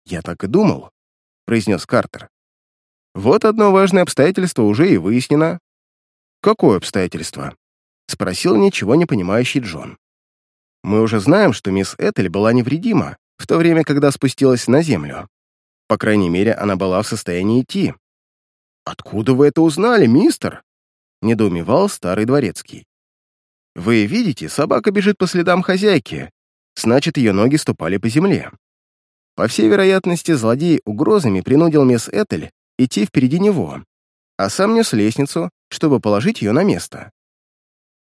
«Я так и думал», — произнес Картер. «Вот одно важное обстоятельство уже и выяснено». «Какое обстоятельство?» — спросил ничего не понимающий Джон. «Мы уже знаем, что мисс Этель была невредима в то время, когда спустилась на землю. По крайней мере, она была в состоянии идти. «Откуда вы это узнали, мистер?» — недоумевал старый дворецкий. «Вы видите, собака бежит по следам хозяйки, значит, ее ноги ступали по земле. По всей вероятности, злодей угрозами принудил мисс Этель идти впереди него, а сам нес лестницу, чтобы положить ее на место».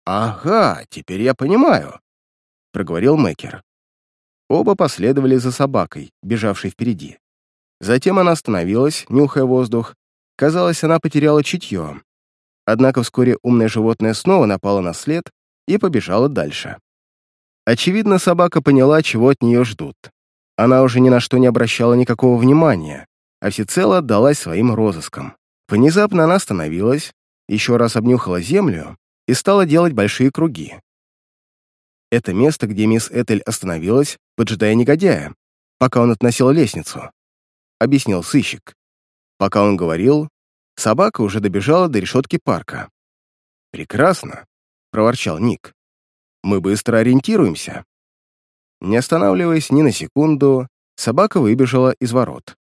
«Ага, теперь я понимаю», — проговорил Мэкер. Оба последовали за собакой, бежавшей впереди. Затем она остановилась, нюхая воздух. Казалось, она потеряла чутье. Однако вскоре умное животное снова напало на след и побежало дальше. Очевидно, собака поняла, чего от нее ждут. Она уже ни на что не обращала никакого внимания, а всецело отдалась своим розыскам. Внезапно она остановилась, еще раз обнюхала землю и стала делать большие круги. Это место, где мисс Этель остановилась, поджидая негодяя, пока он относил лестницу. — объяснил сыщик. Пока он говорил, собака уже добежала до решетки парка. «Прекрасно», — проворчал Ник. «Мы быстро ориентируемся». Не останавливаясь ни на секунду, собака выбежала из ворот.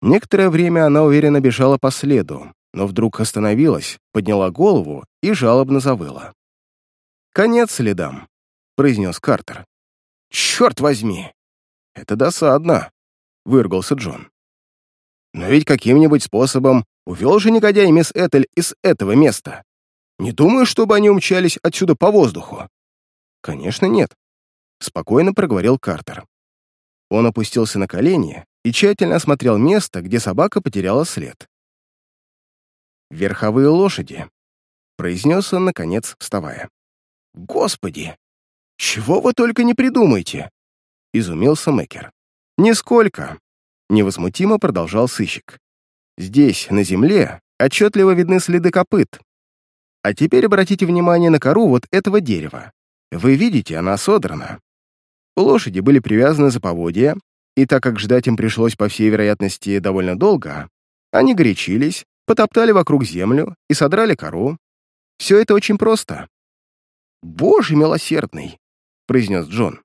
Некоторое время она уверенно бежала по следу, но вдруг остановилась, подняла голову и жалобно завыла. «Конец следам», — произнес Картер. «Черт возьми! Это досадно!» — выругался Джон. «Но ведь каким-нибудь способом увел же негодяй мисс Этель из этого места. Не думаю, чтобы они умчались отсюда по воздуху». «Конечно, нет», — спокойно проговорил Картер. Он опустился на колени и тщательно осмотрел место, где собака потеряла след. «Верховые лошади», — произнес он, наконец, вставая. «Господи! Чего вы только не придумаете!» — изумился Мэкер. «Нисколько», — невозмутимо продолжал сыщик. «Здесь, на земле, отчетливо видны следы копыт. А теперь обратите внимание на кору вот этого дерева. Вы видите, она содрана. Лошади были привязаны за поводья, и так как ждать им пришлось, по всей вероятности, довольно долго, они горячились, потоптали вокруг землю и содрали кору. Все это очень просто. «Боже милосердный!» — произнес Джон.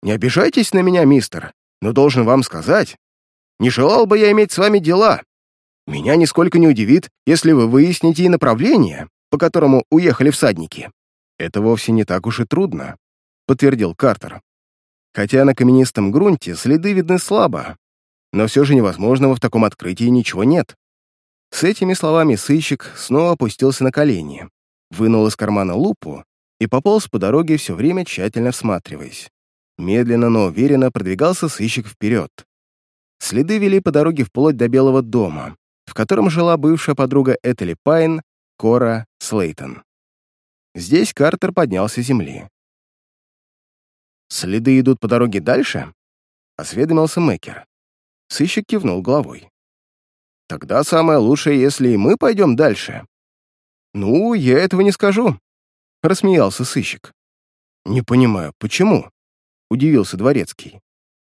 Не обижайтесь на меня, мистер, но должен вам сказать, не желал бы я иметь с вами дела. Меня нисколько не удивит, если вы выясните и направление, по которому уехали всадники. Это вовсе не так уж и трудно, подтвердил Картер. Хотя на каменистом грунте следы видны слабо, но все же невозможного в таком открытии ничего нет. С этими словами сыщик снова опустился на колени, вынул из кармана лупу и пополз по дороге все время тщательно всматриваясь. Медленно, но уверенно продвигался сыщик вперед. Следы вели по дороге вплоть до Белого дома, в котором жила бывшая подруга Этели Пайн, Кора Слейтон. Здесь Картер поднялся с земли. «Следы идут по дороге дальше?» — осведомился Мэкер. Сыщик кивнул головой. «Тогда самое лучшее, если и мы пойдем дальше». «Ну, я этого не скажу», — рассмеялся сыщик. «Не понимаю, почему?» — удивился Дворецкий.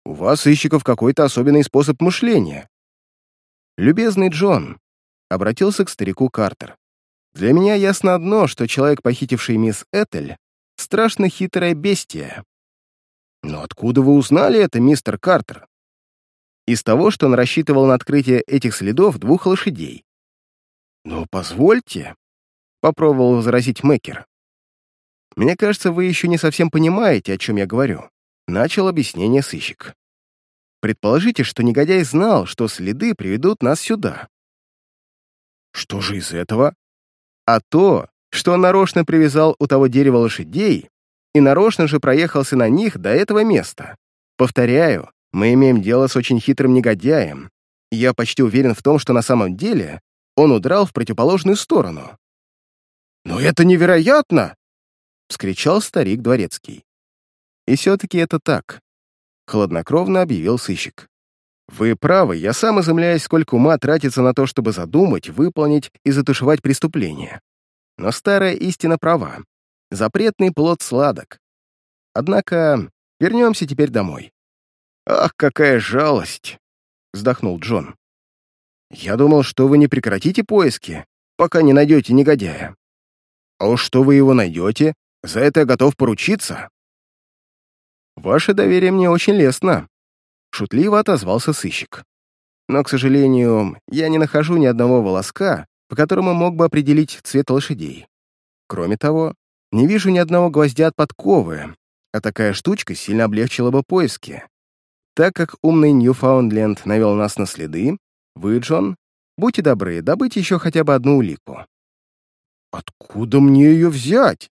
«У вас, сыщиков, какой-то особенный способ мышления». «Любезный Джон», — обратился к старику Картер. «Для меня ясно одно, что человек, похитивший мисс Этель, страшно хитрое бестия». «Но откуда вы узнали это, мистер Картер?» «Из того, что он рассчитывал на открытие этих следов двух лошадей». «Но позвольте», — попробовал возразить Мэкер. «Мне кажется, вы еще не совсем понимаете, о чем я говорю. Начал объяснение сыщик. Предположите, что негодяй знал, что следы приведут нас сюда. Что же из этого? А то, что он нарочно привязал у того дерева лошадей и нарочно же проехался на них до этого места. Повторяю, мы имеем дело с очень хитрым негодяем. Я почти уверен в том, что на самом деле он удрал в противоположную сторону. «Но это невероятно!» — вскричал старик дворецкий. «И все-таки это так», — хладнокровно объявил сыщик. «Вы правы, я сам изумляюсь, сколько ума тратится на то, чтобы задумать, выполнить и затушевать преступление. Но старая истина права. Запретный плод сладок. Однако вернемся теперь домой». «Ах, какая жалость!» — вздохнул Джон. «Я думал, что вы не прекратите поиски, пока не найдете негодяя. А уж что вы его найдете, за это я готов поручиться». «Ваше доверие мне очень лестно», — шутливо отозвался сыщик. «Но, к сожалению, я не нахожу ни одного волоска, по которому мог бы определить цвет лошадей. Кроме того, не вижу ни одного гвоздя от подковы, а такая штучка сильно облегчила бы поиски. Так как умный Ньюфаундленд навел нас на следы, вы, Джон, будьте добры, добыть еще хотя бы одну улику». «Откуда мне ее взять?»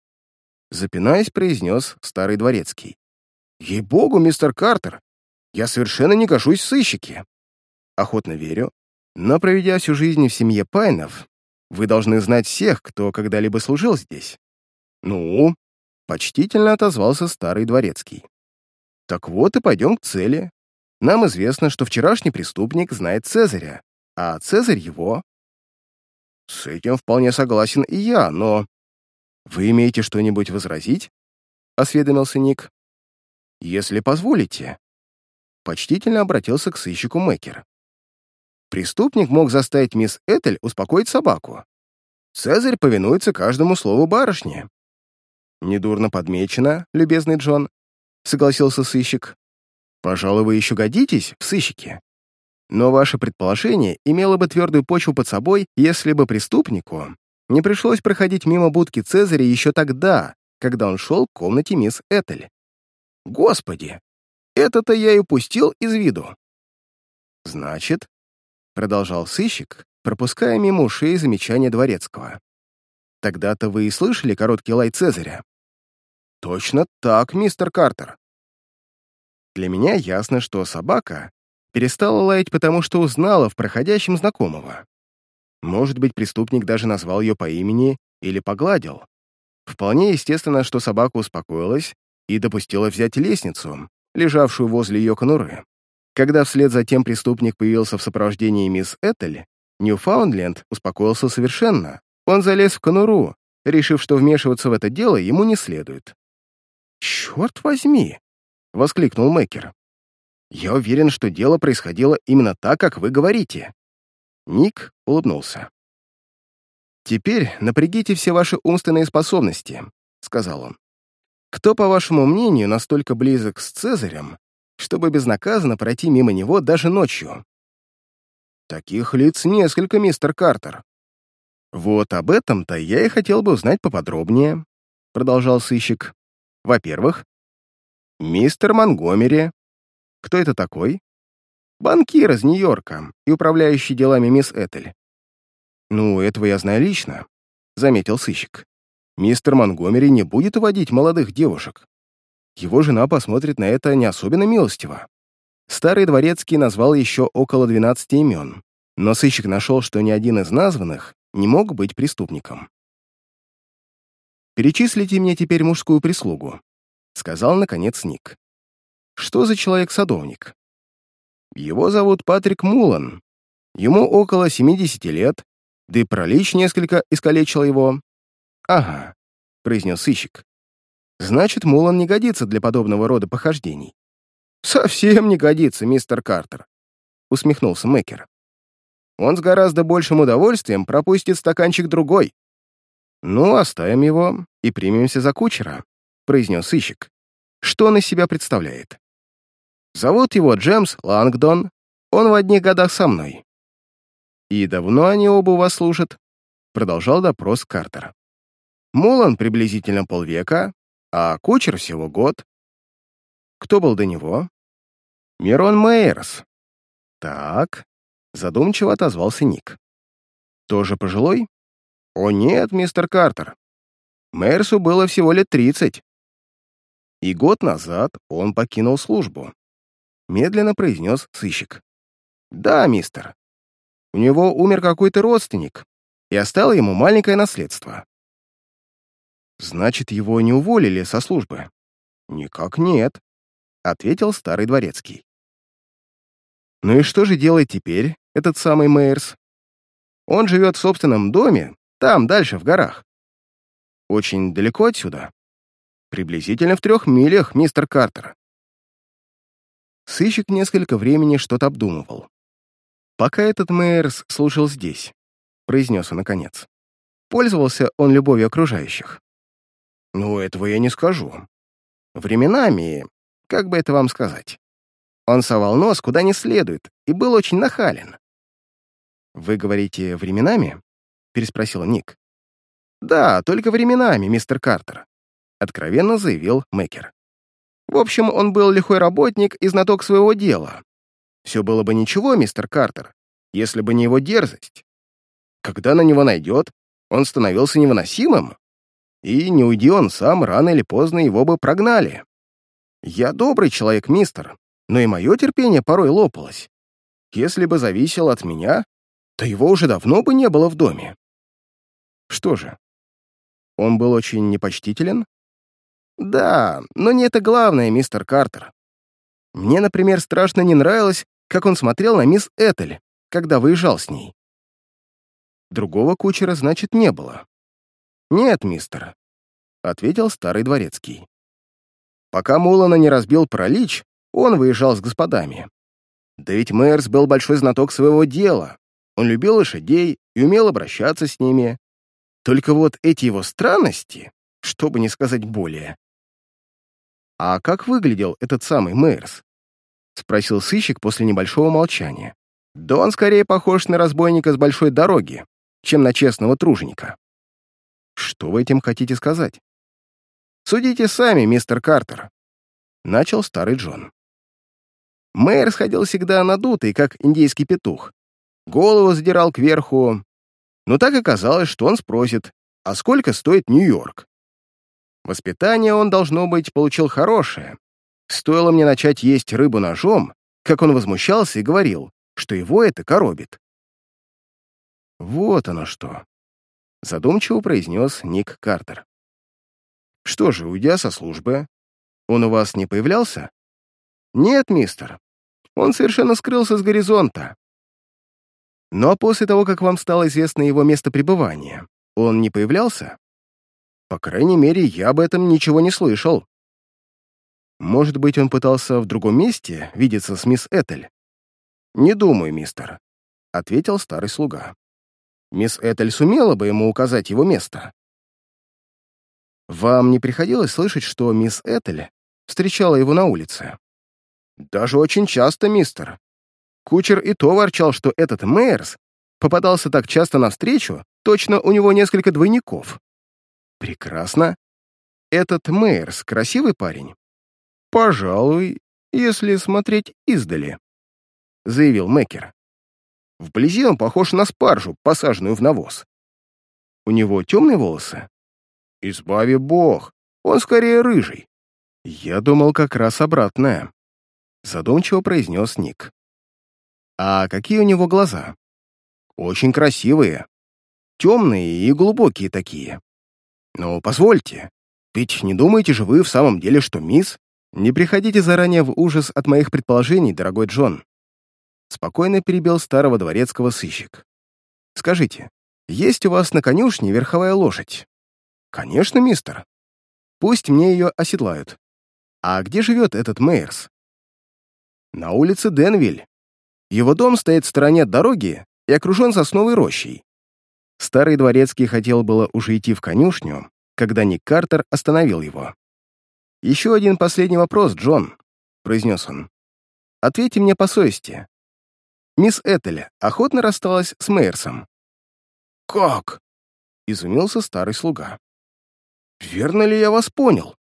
Запинаясь, произнес старый дворецкий. «Ей-богу, мистер Картер, я совершенно не гожусь в сыщики». «Охотно верю. Но, проведя всю жизнь в семье Пайнов, вы должны знать всех, кто когда-либо служил здесь». «Ну?» — почтительно отозвался старый дворецкий. «Так вот и пойдем к цели. Нам известно, что вчерашний преступник знает Цезаря, а Цезарь его». «С этим вполне согласен и я, но...» «Вы имеете что-нибудь возразить?» — осведомился Ник. «Если позволите». Почтительно обратился к сыщику Мэкер. Преступник мог заставить мисс Этель успокоить собаку. Цезарь повинуется каждому слову барышни. «Недурно подмечено, любезный Джон», — согласился сыщик. «Пожалуй, вы еще годитесь в сыщике. Но ваше предположение имело бы твердую почву под собой, если бы преступнику не пришлось проходить мимо будки Цезаря еще тогда, когда он шел к комнате мисс Этель. Господи, это-то я и упустил из виду. Значит, продолжал сыщик, пропуская мимо ушей замечания дворецкого. Тогда-то вы и слышали короткий лай Цезаря. Точно так, мистер Картер. Для меня ясно, что собака перестала лаять, потому что узнала в проходящем знакомого. Может быть, преступник даже назвал ее по имени или погладил. Вполне естественно, что собака успокоилась и допустила взять лестницу, лежавшую возле ее конуры. Когда вслед за тем преступник появился в сопровождении мисс Этель, Ньюфаундленд успокоился совершенно. Он залез в конуру, решив, что вмешиваться в это дело ему не следует. «Черт возьми!» — воскликнул Мэкер. «Я уверен, что дело происходило именно так, как вы говорите». Ник улыбнулся. «Теперь напрягите все ваши умственные способности», — сказал он. «Кто, по вашему мнению, настолько близок с Цезарем, чтобы безнаказанно пройти мимо него даже ночью?» «Таких лиц несколько, мистер Картер». «Вот об этом-то я и хотел бы узнать поподробнее», — продолжал сыщик. «Во-первых, мистер Монгомери. Кто это такой?» «Банкир из Нью-Йорка и управляющий делами мисс Этель. «Ну, этого я знаю лично», — заметил сыщик. «Мистер Монгомери не будет уводить молодых девушек. Его жена посмотрит на это не особенно милостиво». Старый дворецкий назвал еще около 12 имен, но сыщик нашел, что ни один из названных не мог быть преступником. «Перечислите мне теперь мужскую прислугу», — сказал, наконец, Ник. «Что за человек-садовник?» «Его зовут Патрик Мулан. Ему около 70 лет, да и пролич несколько искалечил его. «Ага», — произнес сыщик. «Значит, Мулан не годится для подобного рода похождений». «Совсем не годится, мистер Картер», — усмехнулся Мэкер. «Он с гораздо большим удовольствием пропустит стаканчик другой». «Ну, оставим его и примемся за кучера», — произнес сыщик. «Что он из себя представляет?» «Зовут его Джемс Лангдон. Он в одних годах со мной. «И давно они оба вас служат?» Продолжал допрос Картер. «Мулан приблизительно полвека, а Кучер всего год. Кто был до него?» «Мирон Мейерс». «Так», — задумчиво отозвался Ник. «Тоже пожилой?» «О нет, мистер Картер. Мейерсу было всего лет тридцать». И год назад он покинул службу. Медленно произнес сыщик. «Да, мистер. У него умер какой-то родственник и оставил ему маленькое наследство. Значит, его не уволили со службы? Никак нет, ответил старый дворецкий. Ну и что же делает теперь этот самый Мейерс? Он живет в собственном доме, там, дальше, в горах. Очень далеко отсюда. Приблизительно в трех милях, мистер Картер. Сыщик несколько времени что-то обдумывал. «Пока этот Мейерс слушал здесь», — произнес он наконец. Пользовался он любовью окружающих. «Ну, этого я не скажу. Временами, как бы это вам сказать, он совал нос куда не следует и был очень нахален. «Вы говорите временами?» — переспросил Ник. «Да, только временами, мистер Картер», — откровенно заявил Мекер. «В общем, он был лихой работник и знаток своего дела. Все было бы ничего, мистер Картер, если бы не его дерзость. Когда на него найдет, он становился невыносимым, и не уйди он сам, рано или поздно его бы прогнали. Я добрый человек, мистер, но и мое терпение порой лопалось. Если бы зависело от меня, то его уже давно бы не было в доме. Что же, он был очень непочтителен? Да, но не это главное, мистер Картер. Мне, например, страшно не нравилось, как он смотрел на мисс Этель, когда выезжал с ней. Другого кучера, значит, не было. «Нет, мистер», — ответил старый дворецкий. Пока Мулана не разбил паралич, он выезжал с господами. Да ведь Мэрс был большой знаток своего дела. Он любил лошадей и умел обращаться с ними. Только вот эти его странности, чтобы не сказать более. «А как выглядел этот самый Мэрс?» — спросил сыщик после небольшого молчания. «Да он скорее похож на разбойника с большой дороги, чем на честного труженика». «Что вы этим хотите сказать?» «Судите сами, мистер Картер», — начал старый Джон. Мэр сходил всегда надутый, как индейский петух. Голову задирал кверху. Но так оказалось, что он спросит, а сколько стоит Нью-Йорк? Воспитание он, должно быть, получил хорошее. Стоило мне начать есть рыбу ножом, как он возмущался и говорил, что его это коробит. «Вот оно что», — задумчиво произнес Ник Картер. «Что же, уйдя со службы, он у вас не появлялся?» «Нет, мистер. Он совершенно скрылся с горизонта». «Но после того, как вам стало известно его место пребывания, он не появлялся?» «По крайней мере, я об этом ничего не слышал». «Может быть, он пытался в другом месте видеться с мисс Этель?» «Не думаю, мистер», — ответил старый слуга. «Мисс Этель сумела бы ему указать его место?» «Вам не приходилось слышать, что мисс Этель встречала его на улице?» Даже очень часто, мистер. Кучер и то ворчал, что этот Мейерс попадался так часто навстречу, точно у него несколько двойников. Прекрасно. Этот Мейерс красивый парень? Пожалуй, если смотреть издали, заявил Мекер. Вблизи он похож на спаржу, посаженную в навоз. У него темные волосы? Избави бог, он скорее рыжий. Я думал как раз обратное задумчиво произнес Ник. «А какие у него глаза?» «Очень красивые. Темные и глубокие такие. Но позвольте, ведь не думаете же вы в самом деле, что мисс...» «Не приходите заранее в ужас от моих предположений, дорогой Джон», спокойно перебил старого дворецкого сыщик. «Скажите, есть у вас на конюшне верховая лошадь?» «Конечно, мистер. Пусть мне ее оседлают. А где живет этот Мейерс?» на улице Денвиль. Его дом стоит в стороне от дороги и окружен сосновой рощей. Старый дворецкий хотел было уже идти в конюшню, когда Ник Картер остановил его. «Еще один последний вопрос, Джон», — произнес он. «Ответьте мне по совести. Мисс Этель охотно рассталась с Мейерсом». «Как?» — изумился старый слуга. «Верно ли я вас понял?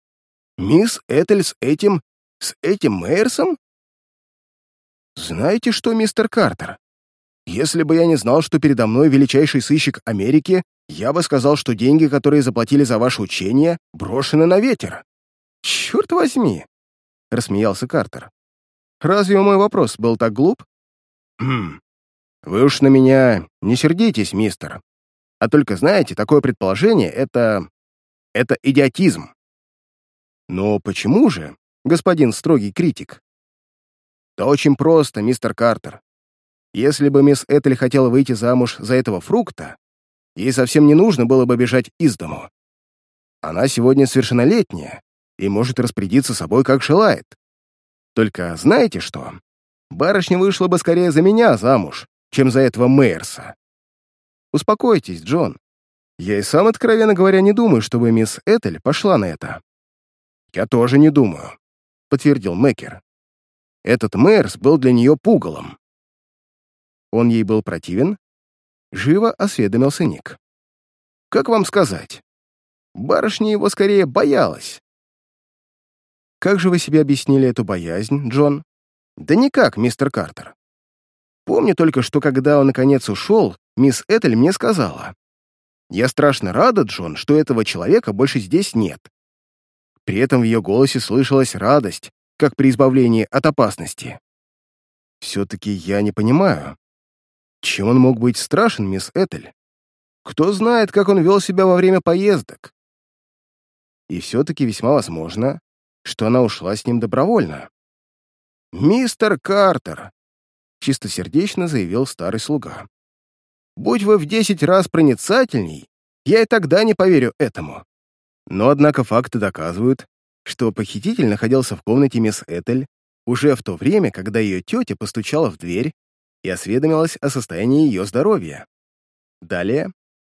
Мисс Этель с этим... с этим Мейерсом?» «Знаете что, мистер Картер? Если бы я не знал, что передо мной величайший сыщик Америки, я бы сказал, что деньги, которые заплатили за ваше учение, брошены на ветер». «Черт возьми!» — рассмеялся Картер. «Разве мой вопрос был так глуп?» «Хм, вы уж на меня не сердитесь, мистер. А только знаете, такое предположение — это... Это идиотизм. Но почему же, господин строгий критик? Да очень просто, мистер Картер. Если бы мисс Этель хотела выйти замуж за этого фрукта, ей совсем не нужно было бы бежать из дому. Она сегодня совершеннолетняя и может распорядиться собой, как желает. Только знаете что? Барышня вышла бы скорее за меня замуж, чем за этого Мейерса. Успокойтесь, Джон. Я и сам, откровенно говоря, не думаю, чтобы мисс Этель пошла на это. Я тоже не думаю, подтвердил Мекер. Этот Мейерс был для нее пугалом. Он ей был противен? Живо осведомился Ник. Как вам сказать? Барышня его скорее боялась. Как же вы себе объяснили эту боязнь, Джон? Да никак, мистер Картер. Помню только, что когда он наконец ушел, мисс Этель мне сказала. «Я страшно рада, Джон, что этого человека больше здесь нет». При этом в ее голосе слышалась радость, как при избавлении от опасности. Все-таки я не понимаю, чем он мог быть страшен, мисс Этель? Кто знает, как он вел себя во время поездок? И все-таки весьма возможно, что она ушла с ним добровольно. «Мистер Картер!» — чистосердечно заявил старый слуга. «Будь вы в десять раз проницательней, я и тогда не поверю этому». Но, однако, факты доказывают, что похититель находился в комнате мисс Этель уже в то время, когда ее тетя постучала в дверь и осведомилась о состоянии ее здоровья. Далее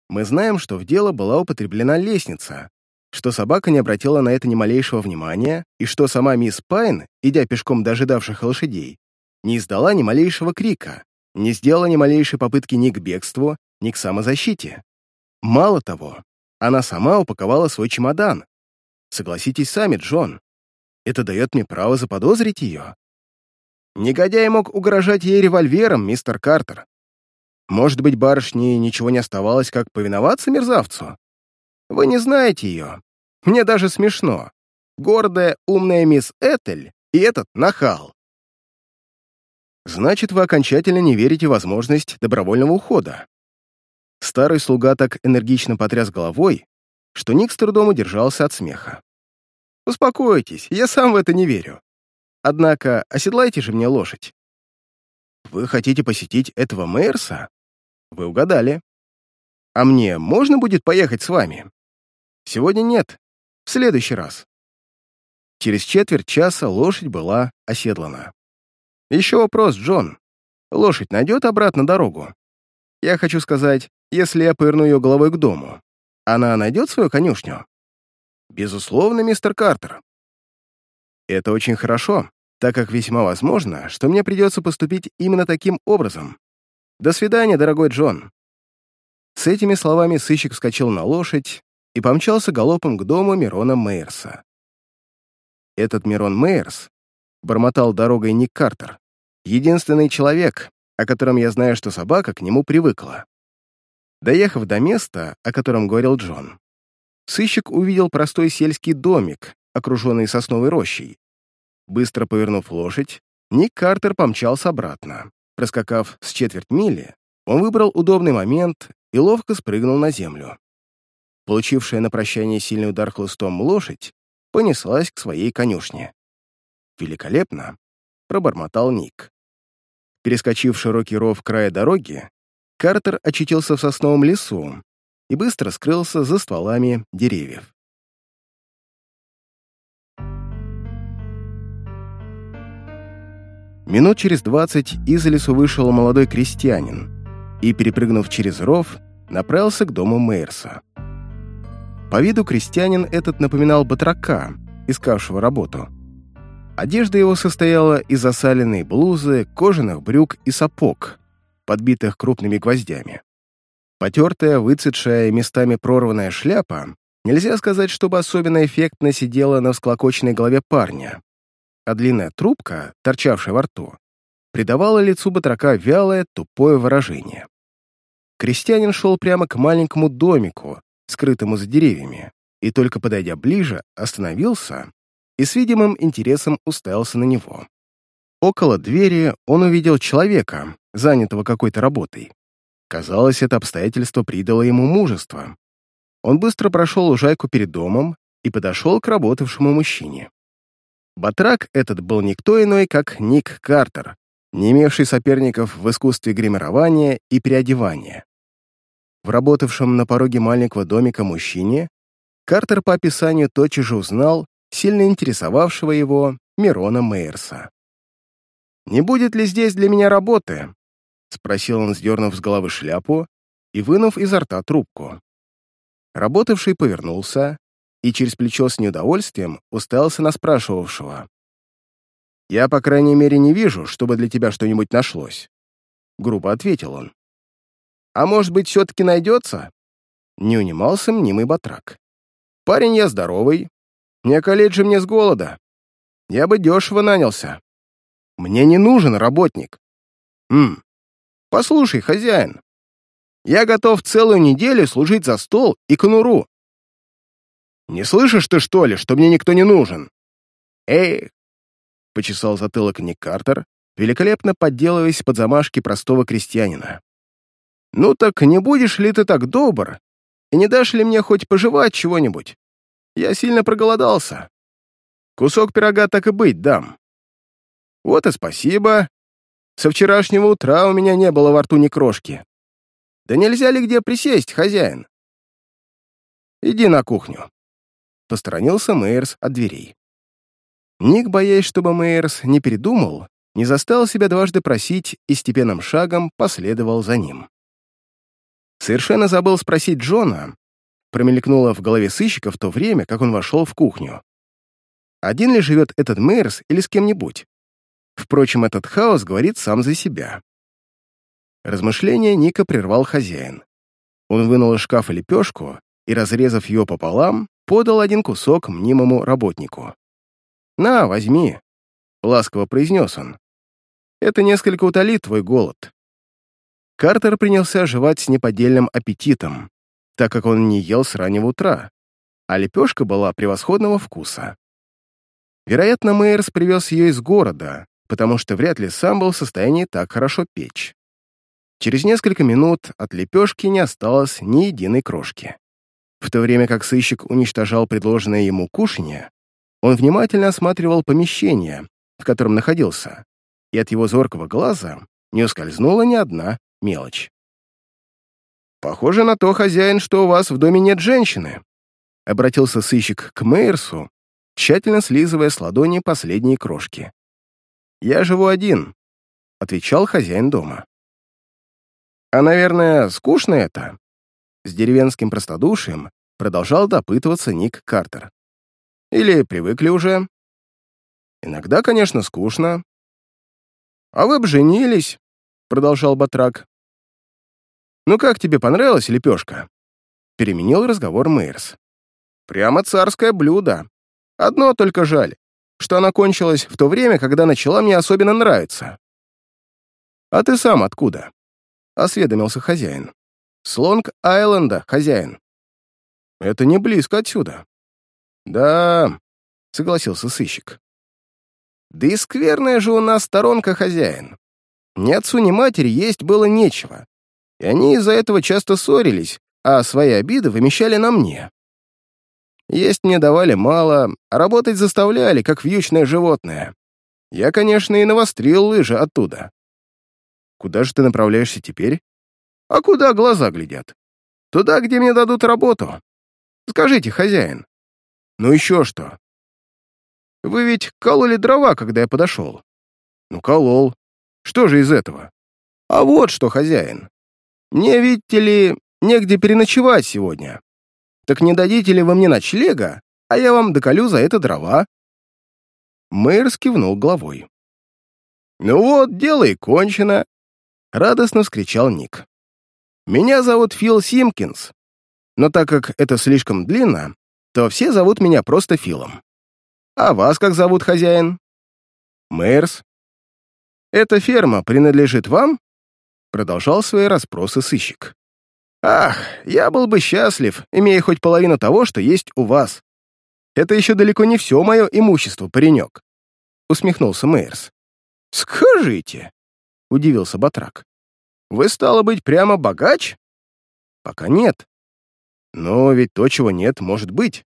мы знаем, что в дело была употреблена лестница, что собака не обратила на это ни малейшего внимания, и что сама мисс Пайн, идя пешком до ожидавших лошадей, не издала ни малейшего крика, не сделала ни малейшей попытки ни к бегству, ни к самозащите. Мало того, она сама упаковала свой чемодан. Согласитесь сами, Джон, это дает мне право заподозрить ее. Негодяй мог угрожать ей револьвером, мистер Картер. Может быть, барышне ничего не оставалось, как повиноваться мерзавцу? Вы не знаете ее. Мне даже смешно. Гордая, умная мисс Этель и этот нахал. Значит, вы окончательно не верите в возможность добровольного ухода. Старый слуга так энергично потряс головой, что Ник с трудом удержался от смеха. «Успокойтесь, я сам в это не верю. Однако оседлайте же мне лошадь. Вы хотите посетить этого Мейерса? Вы угадали. А мне можно будет поехать с вами? Сегодня нет. В следующий раз. Через четверть часа лошадь была оседлана. Еще вопрос, Джон. Лошадь найдет обратно дорогу? Я хочу сказать, если я поверну ее головой к дому, она найдет свою конюшню? Безусловно, мистер Картер. Это очень хорошо, так как весьма возможно, что мне придется поступить именно таким образом. До свидания, дорогой Джон». С этими словами сыщик вскочил на лошадь и помчался галопом к дому Мирона Мейерса. Этот Мирон Мейерс бормотал дорогой Ник Картер, единственный человек, о котором я знаю, что собака к нему привыкла. Доехав до места, о котором говорил Джон, сыщик увидел простой сельский домик, окруженный сосновой рощей. Быстро повернув лошадь, Ник Картер помчался обратно. Проскакав с четверть мили, он выбрал удобный момент и ловко спрыгнул на землю. Получившая на прощание сильный удар хлыстом лошадь понеслась к своей конюшне. «Великолепно!» — пробормотал Ник. Перескочив широкий ров края дороги, Картер очутился в сосновом лесу и быстро скрылся за стволами деревьев. Минут через двадцать из лесу вышел молодой крестьянин и, перепрыгнув через ров, направился к дому Мейерса. По виду крестьянин этот напоминал батрака, искавшего работу. Одежда его состояла из засаленной блузы, кожаных брюк и сапог, подбитых крупными гвоздями. Потертая, выцветшая местами прорванная шляпа, нельзя сказать, чтобы особенно эффектно сидела на всклокоченной голове парня, а длинная трубка, торчавшая во рту, придавала лицу батрака вялое, тупое выражение. Крестьянин шел прямо к маленькому домику, скрытому за деревьями, и только подойдя ближе, остановился и с видимым интересом уставился на него. Около двери он увидел человека, занятого какой-то работой. Казалось, это обстоятельство придало ему мужество. Он быстро прошел лужайку перед домом и подошел к работавшему мужчине. Батрак этот был никто иной, как Ник Картер, не имевший соперников в искусстве гримирования и переодевания. В работавшем на пороге маленького домика мужчине Картер по описанию тотчас же узнал сильно интересовавшего его Мирона Мейерса. «Не будет ли здесь для меня работы?» — спросил он, сдернув с головы шляпу и вынув изо рта трубку. Работавший повернулся и через плечо с неудовольствием уставился на спрашивавшего. «Я, по крайней мере, не вижу, чтобы для тебя что-нибудь нашлось», — грубо ответил он. «А может быть, все-таки найдется?» Не унимался мнимый батрак. «Парень я здоровый, не околеть же мне с голода. Я бы дешево нанялся. Мне не нужен работник. Хм, послушай, хозяин, я готов целую неделю служить за стол и конуру. Не слышишь ты, что ли, что мне никто не нужен? Эй, почесал затылок Ник Картер, великолепно подделываясь под замашки простого крестьянина. «Ну так не будешь ли ты так добр, и не дашь ли мне хоть пожевать чего-нибудь? Я сильно проголодался. Кусок пирога так и быть дам. Вот и спасибо. Со вчерашнего утра у меня не было во рту ни крошки. Да нельзя ли где присесть, хозяин? Иди на кухню. Посторонился Мейерс от дверей. Ник, боясь, чтобы Мейерс не передумал, не заставил себя дважды просить и степенным шагом последовал за ним. Совершенно забыл спросить Джона, промелькнуло в голове сыщика в то время, как он вошел в кухню. Один ли живет этот Мейерс или с кем-нибудь? Впрочем, этот хаос говорит сам за себя. Размышление Ника прервал хозяин. Он вынул из шкафа лепешку и, разрезав ее пополам, подал один кусок мнимому работнику. «На, возьми», — ласково произнес он. «Это несколько утолит твой голод». Картер принялся жевать с неподдельным аппетитом, так как он не ел с раннего утра, а лепешка была превосходного вкуса. Вероятно, Мейерс привез ее из города, потому что вряд ли сам был в состоянии так хорошо печь. Через несколько минут от лепешки не осталось ни единой крошки. В то время как сыщик уничтожал предложенное ему кушанье, он внимательно осматривал помещение, в котором находился, и от его зоркого глаза не ускользнула ни одна мелочь. «Похоже на то, хозяин, что у вас в доме нет женщины», обратился сыщик к Мейерсу, тщательно слизывая с ладони последние крошки. «Я живу один», — отвечал хозяин дома. «А, наверное, скучно это?» С деревенским простодушием продолжал допытываться Ник Картер. «Или привыкли уже?» «Иногда, конечно, скучно». «А вы б женились», — продолжал Батрак. «Ну как тебе понравилась лепешка?» Переменил разговор Мейерс. «Прямо царское блюдо. Одно только жаль, что она кончилась в то время, когда начала мне особенно нравиться. «А ты сам откуда?» — осведомился хозяин. «С Лонг-Айленда, хозяин». «Это не близко отсюда». «Да», — согласился сыщик. «Да и скверная же у нас сторонка, хозяин. Ни отцу, ни матери есть было нечего, и они из-за этого часто ссорились, а свои обиды вымещали на мне. Есть мне давали мало, а работать заставляли, как вьючное животное. Я, конечно, и навострил лыжи оттуда. Куда же ты направляешься теперь? А куда глаза глядят? Туда, где мне дадут работу. Скажите, хозяин. Ну еще что? Вы ведь кололи дрова, когда я подошел. Ну, колол. Что же из этого? А вот что, хозяин. Мне, видите ли, негде переночевать сегодня. Так не дадите ли вы мне ночлега, а я вам доколю за это дрова?» Мэр скивнул головой. «Ну вот, дело и кончено!» — радостно вскричал Ник. «Меня зовут Фил Симкинс, но так как это слишком длинно, то все зовут меня просто Филом. А вас как зовут, хозяин?» «Мэрс». «Эта ферма принадлежит вам?» Продолжал свои расспросы сыщик. Ах, я был бы счастлив, имея хоть половину того, что есть у вас. Это еще далеко не все мое имущество, паренек. Усмехнулся Мейерс. Скажите, удивился Батрак. Вы, стало быть, прямо богач? Пока нет. Но ведь то, чего нет, может быть.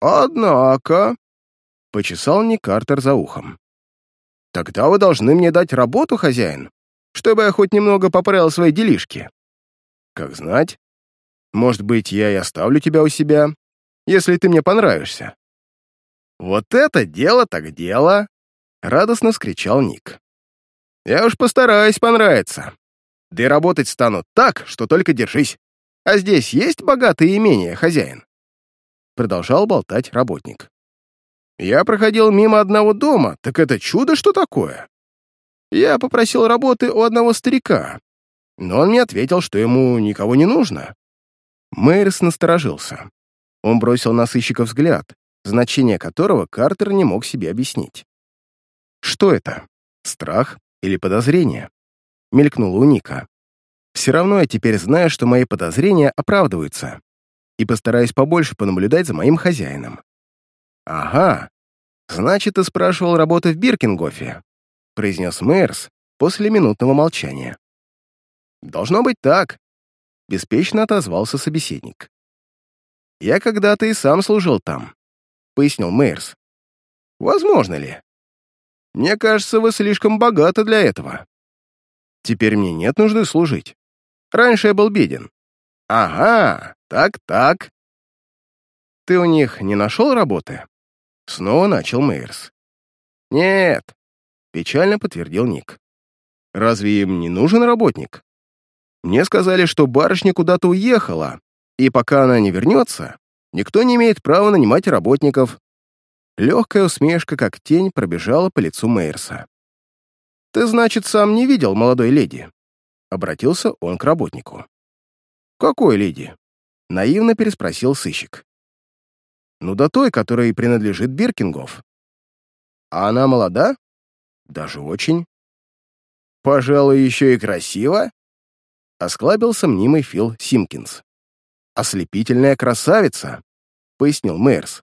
Однако, — почесал Ник Картер за ухом. Тогда вы должны мне дать работу, хозяин, чтобы я хоть немного поправил свои делишки. Как знать. Может быть, я и оставлю тебя у себя, если ты мне понравишься. Вот это дело так дело, — радостно вскричал Ник. Я уж постараюсь понравиться. Да и работать стану так, что только держись. А здесь есть богатые имения, хозяин?» Продолжал болтать работник. «Я проходил мимо одного дома, так это чудо что такое?» Я попросил работы у одного старика, но он мне ответил, что ему никого не нужно. Мэйрс насторожился. Он бросил на сыщика взгляд, значение которого Картер не мог себе объяснить. Что это? Страх или подозрение? Мелькнуло у Ника. Все равно я теперь знаю, что мои подозрения оправдываются, и постараюсь побольше понаблюдать за моим хозяином. Ага, значит, ты спрашивал работы в Биркингофе, произнес Мэрс после минутного молчания. Должно быть так, беспечно отозвался собеседник. Я когда-то и сам служил там, пояснил Мэрс. Возможно ли? Мне кажется, вы слишком богаты для этого. Теперь мне нет нужды служить. Раньше я был беден. Ага, так-так. Ты у них не нашел работы? Снова начал Мейерс. Нет, печально подтвердил Ник. Разве им не нужен работник? Мне сказали, что барышня куда-то уехала, и пока она не вернется, никто не имеет права нанимать работников. Легкая усмешка, как тень, пробежала по лицу Мейерса. «Ты, значит, сам не видел молодой леди?» Обратился он к работнику. «Какой леди?» — наивно переспросил сыщик. «Ну да той, которой принадлежит Биркингов». «А она молода?» «Даже очень». «Пожалуй, еще и красиво?» — осклабился мнимый Фил Симкинс. «Ослепительная красавица», — пояснил Мэрс.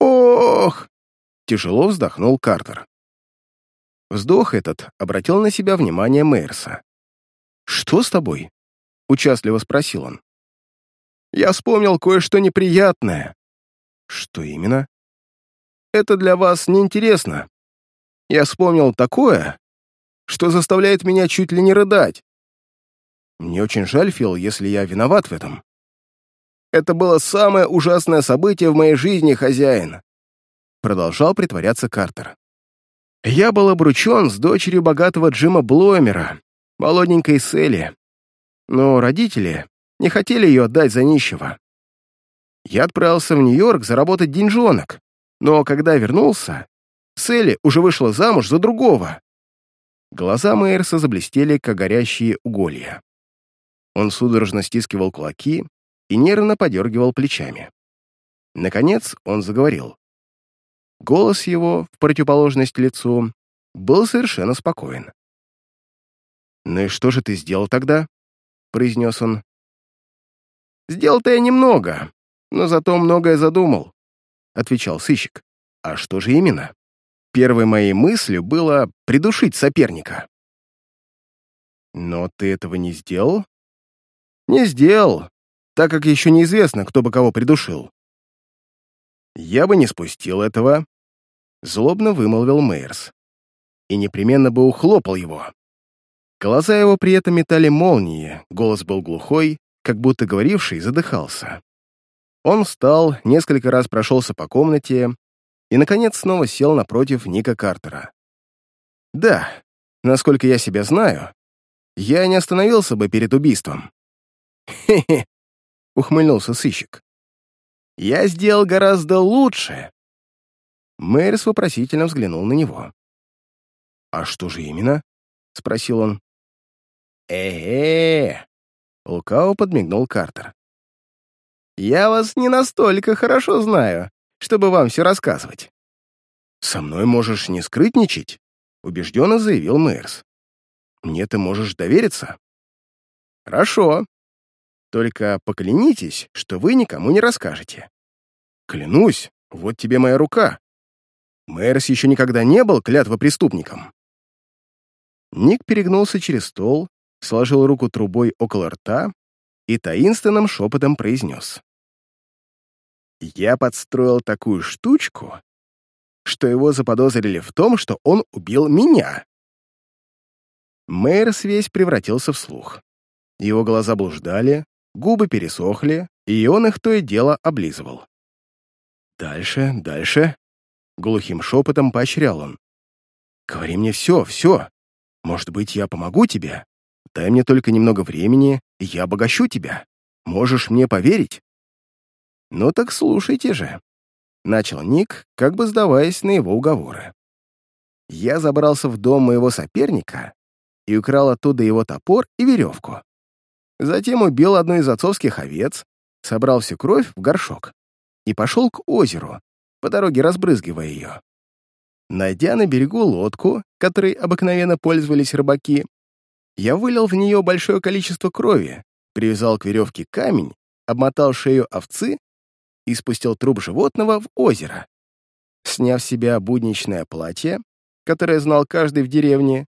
«Ох!» — тяжело вздохнул Картер. Вздох этот обратил на себя внимание Мейерса. «Что с тобой?» — участливо спросил он. «Я вспомнил кое-что неприятное». «Что именно?» «Это для вас неинтересно. Я вспомнил такое, что заставляет меня чуть ли не рыдать. Мне очень жаль, Фил, если я виноват в этом. Это было самое ужасное событие в моей жизни, хозяин. Продолжал притворяться Картер. Я был обручен с дочерью богатого Джима Бломера, молоденькой Селли. Но родители не хотели ее отдать за нищего. Я отправился в Нью-Йорк заработать деньжонок, но когда вернулся, Селли уже вышла замуж за другого. Глаза Мейерса заблестели, как горящие уголья. Он судорожно стискивал кулаки и нервно подергивал плечами. Наконец он заговорил. Голос его, в противоположность лицу, был совершенно спокоен. «Ну и что же ты сделал тогда?» — произнес он. «Сделал-то я немного, но зато многое задумал», — отвечал сыщик. «А что же именно?» Первой моей мыслью было придушить соперника. «Но ты этого не сделал?» «Не сделал, так как еще неизвестно, кто бы кого придушил». «Я бы не спустил этого», — злобно вымолвил Мейерс. «И непременно бы ухлопал его. Глаза его при этом метали молнии, голос был глухой, как будто говоривший задыхался. Он встал, несколько раз прошелся по комнате и, наконец, снова сел напротив Ника Картера. «Да, насколько я себя знаю, я не остановился бы перед убийством». «Хе-хе», — ухмыльнулся сыщик. «Я сделал гораздо лучше». Мэрис вопросительно взглянул на него. «А что же именно?» — спросил он. «Э-э-э!» — лукаво подмигнул Картер. «Я вас не настолько хорошо знаю, чтобы вам все рассказывать». «Со мной можешь не скрытничать», — убежденно заявил Мэрс. «Мне ты можешь довериться». «Хорошо. Только поклянитесь, что вы никому не расскажете». «Клянусь, вот тебе моя рука». Мэрс еще никогда не был клятвопреступником. Ник перегнулся через стол сложил руку трубой около рта и таинственным шепотом произнес. «Я подстроил такую штучку, что его заподозрили в том, что он убил меня». Мэйрс весь превратился в слух. Его глаза блуждали, губы пересохли, и он их то и дело облизывал. «Дальше, дальше», — глухим шепотом поощрял он. «Говори мне все, все. Может быть, я помогу тебе? Дай мне только немного времени, и я обогащу тебя. Можешь мне поверить?» «Ну так слушайте же», — начал Ник, как бы сдаваясь на его уговоры. «Я забрался в дом моего соперника и украл оттуда его топор и веревку. Затем убил одну из отцовских овец, собрал всю кровь в горшок и пошел к озеру, по дороге разбрызгивая ее. Найдя на берегу лодку, которой обыкновенно пользовались рыбаки, я вылил в нее большое количество крови, привязал к веревке камень, обмотал шею овцы и спустил труп животного в озеро. Сняв с себя будничное платье, которое знал каждый в деревне,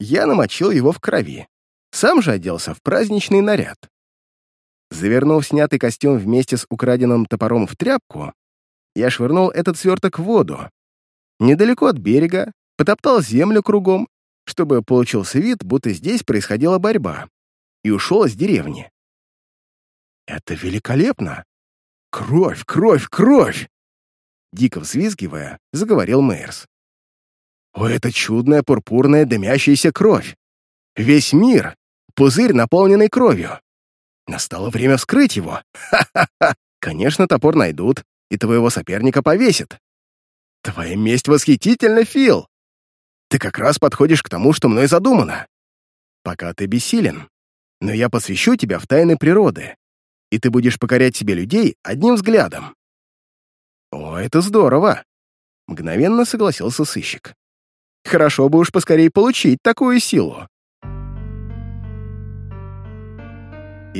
я намочил его в крови. Сам же оделся в праздничный наряд. Завернув снятый костюм вместе с украденным топором в тряпку, я швырнул этот сверток в воду. Недалеко от берега потоптал землю кругом, чтобы получился вид, будто здесь происходила борьба, и ушел из деревни. «Это великолепно! Кровь, кровь, кровь!» Дико взвизгивая, заговорил Мейерс. «О, это чудная пурпурная дымящаяся кровь! Весь мир — пузырь, наполненный кровью! Настало время вскрыть его! Ха-ха-ха! Конечно, топор найдут, и твоего соперника повесят. Твоя месть восхитительна, Фил! Ты как раз подходишь к тому, что мной задумано. Пока ты бессилен, но я посвящу тебя в тайны природы, и ты будешь покорять себе людей одним взглядом. О, это здорово! Мгновенно согласился сыщик. Хорошо бы уж поскорей получить такую силу.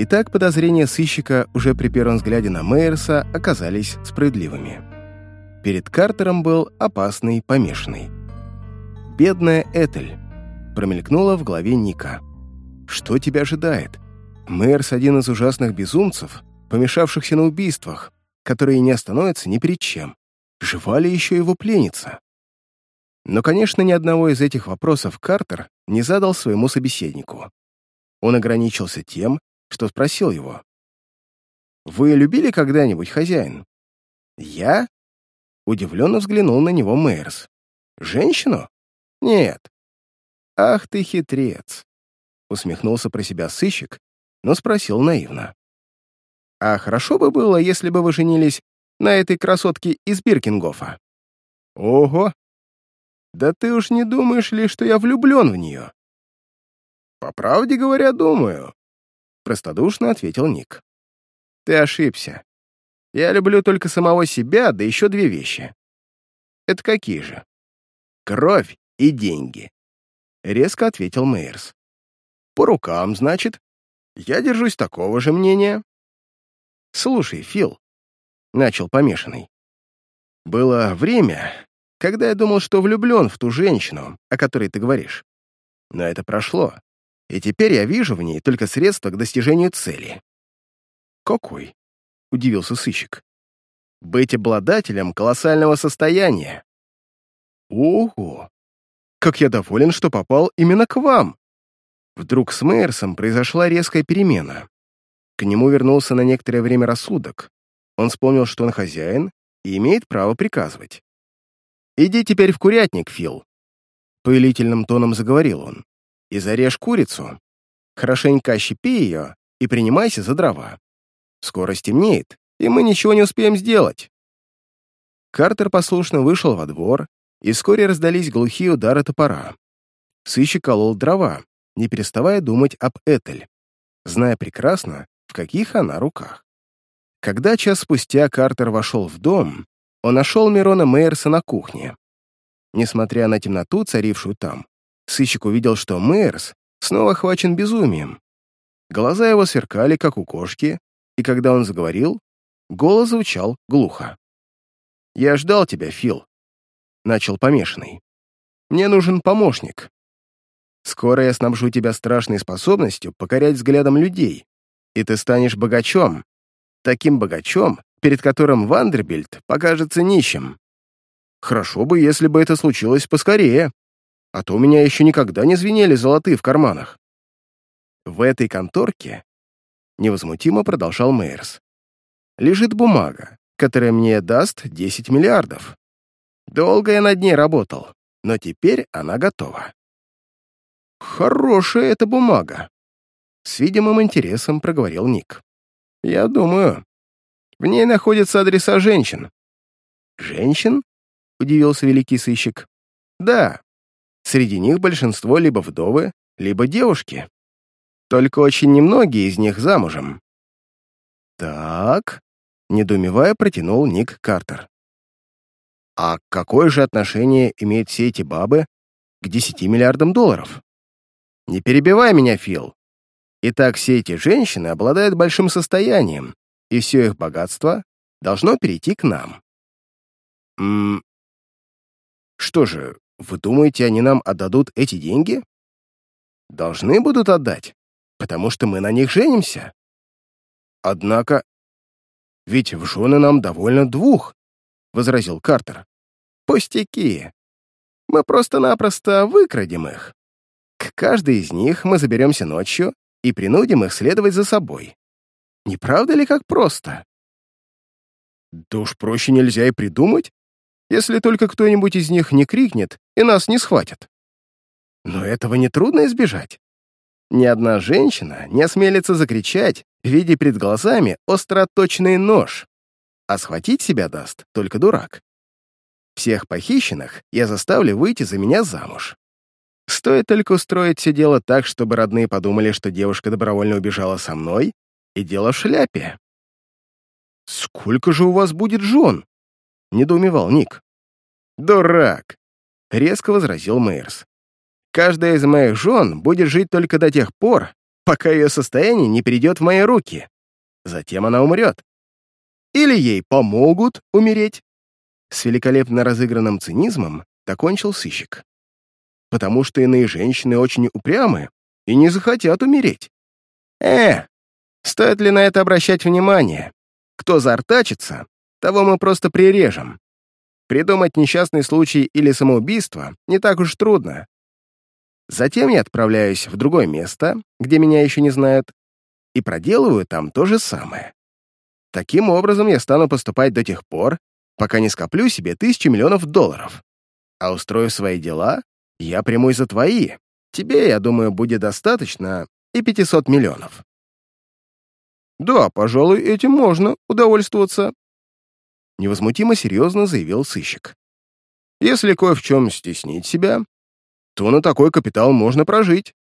Итак, подозрения сыщика уже при первом взгляде на Мейерса оказались справедливыми. Перед Картером был опасный помешанный. «Бедная Этель», — промелькнула в голове Ника. «Что тебя ожидает? Мэрс — один из ужасных безумцев, помешавшихся на убийствах, которые не остановятся ни перед чем. Жива ли еще его пленница?» Но, конечно, ни одного из этих вопросов Картер не задал своему собеседнику. Он ограничился тем, что спросил его. «Вы любили когда-нибудь хозяин?» «Я?» Удивленно взглянул на него Мэрс. «Женщину?» Нет. Ах ты хитрец. Усмехнулся про себя сыщик, но спросил наивно. А хорошо бы было, если бы вы женились на этой красотке из Биркингофа. Ого! Да ты уж не думаешь ли, что я влюблен в нее? По правде говоря, думаю. Простодушно ответил Ник. Ты ошибся. Я люблю только самого себя, да еще две вещи. Это какие же? Кровь и деньги», — резко ответил Мейерс. «По рукам, значит? Я держусь такого же мнения». «Слушай, Фил», — начал помешанный. «Было время, когда я думал, что влюблен в ту женщину, о которой ты говоришь. Но это прошло, и теперь я вижу в ней только средства к достижению цели». «Какой?» — удивился сыщик. «Быть обладателем колоссального состояния». «Ого! Как я доволен, что попал именно к вам!» Вдруг с Мейерсом произошла резкая перемена. К нему вернулся на некоторое время рассудок. Он вспомнил, что он хозяин и имеет право приказывать. «Иди теперь в курятник, Фил», — повелительным тоном заговорил он, «и зарежь курицу. Хорошенько ощипи ее и принимайся за дрова. Скоро стемнеет, и мы ничего не успеем сделать». Картер послушно вышел во двор и вскоре раздались глухие удары топора. Сыщик колол дрова, не переставая думать об Этель, зная прекрасно, в каких она руках. Когда час спустя Картер вошел в дом, он нашел Мирона Мейерса на кухне. Несмотря на темноту, царившую там, сыщик увидел, что Мейерс снова охвачен безумием. Глаза его сверкали, как у кошки, и когда он заговорил, голос звучал глухо. «Я ждал тебя, Фил начал помешанный. «Мне нужен помощник. Скоро я снабжу тебя страшной способностью покорять взглядом людей, и ты станешь богачом. Таким богачом, перед которым Вандербильд покажется нищим. Хорошо бы, если бы это случилось поскорее, а то у меня еще никогда не звенели золотые в карманах. В этой конторке, невозмутимо продолжал Мейерс, лежит бумага, которая мне даст 10 миллиардов. Долго я над ней работал, но теперь она готова. Хорошая эта бумага. С видимым интересом проговорил Ник. Я думаю, в ней находятся адреса женщин. Женщин? Удивился великий сыщик. Да. Среди них большинство либо вдовы, либо девушки. Только очень немногие из них замужем. Так, недоумевая, протянул Ник Картер. А какое же отношение имеют все эти бабы к 10 миллиардам долларов? Не перебивай меня, Фил. Итак, все эти женщины обладают большим состоянием, и все их богатство должно перейти к нам. М что же, вы думаете, они нам отдадут эти деньги? Должны будут отдать, потому что мы на них женимся. Однако, ведь в жены нам довольно двух, — возразил Картер. Пустяки. Мы просто-напросто выкрадем их. К каждой из них мы заберемся ночью и принудим их следовать за собой. Не правда ли как просто? Да уж проще нельзя и придумать, если только кто-нибудь из них не крикнет и нас не схватят. Но этого нетрудно избежать. Ни одна женщина не осмелится закричать, видя перед глазами остроточный нож, а схватить себя даст только дурак. Всех похищенных я заставлю выйти за меня замуж. Стоит только устроить все дело так, чтобы родные подумали, что девушка добровольно убежала со мной, и дело в шляпе. «Сколько же у вас будет жен?» — недоумевал Ник. «Дурак!» — резко возразил Мейерс. «Каждая из моих жен будет жить только до тех пор, пока ее состояние не перейдет в мои руки. Затем она умрет. Или ей помогут умереть. С великолепно разыгранным цинизмом докончил сыщик потому что иные женщины очень упрямы и не захотят умереть. Э, стоит ли на это обращать внимание? Кто заортачится, того мы просто прирежем. Придумать несчастный случай или самоубийство не так уж трудно. Затем я отправляюсь в другое место, где меня еще не знают, и проделываю там то же самое. Таким образом я стану поступать до тех пор, пока не скоплю себе тысячи миллионов долларов. А устрою свои дела, я примусь за твои. Тебе, я думаю, будет достаточно и 500 миллионов. Да, пожалуй, этим можно удовольствоваться. Невозмутимо серьезно заявил сыщик. Если кое в чем стеснить себя, то на такой капитал можно прожить.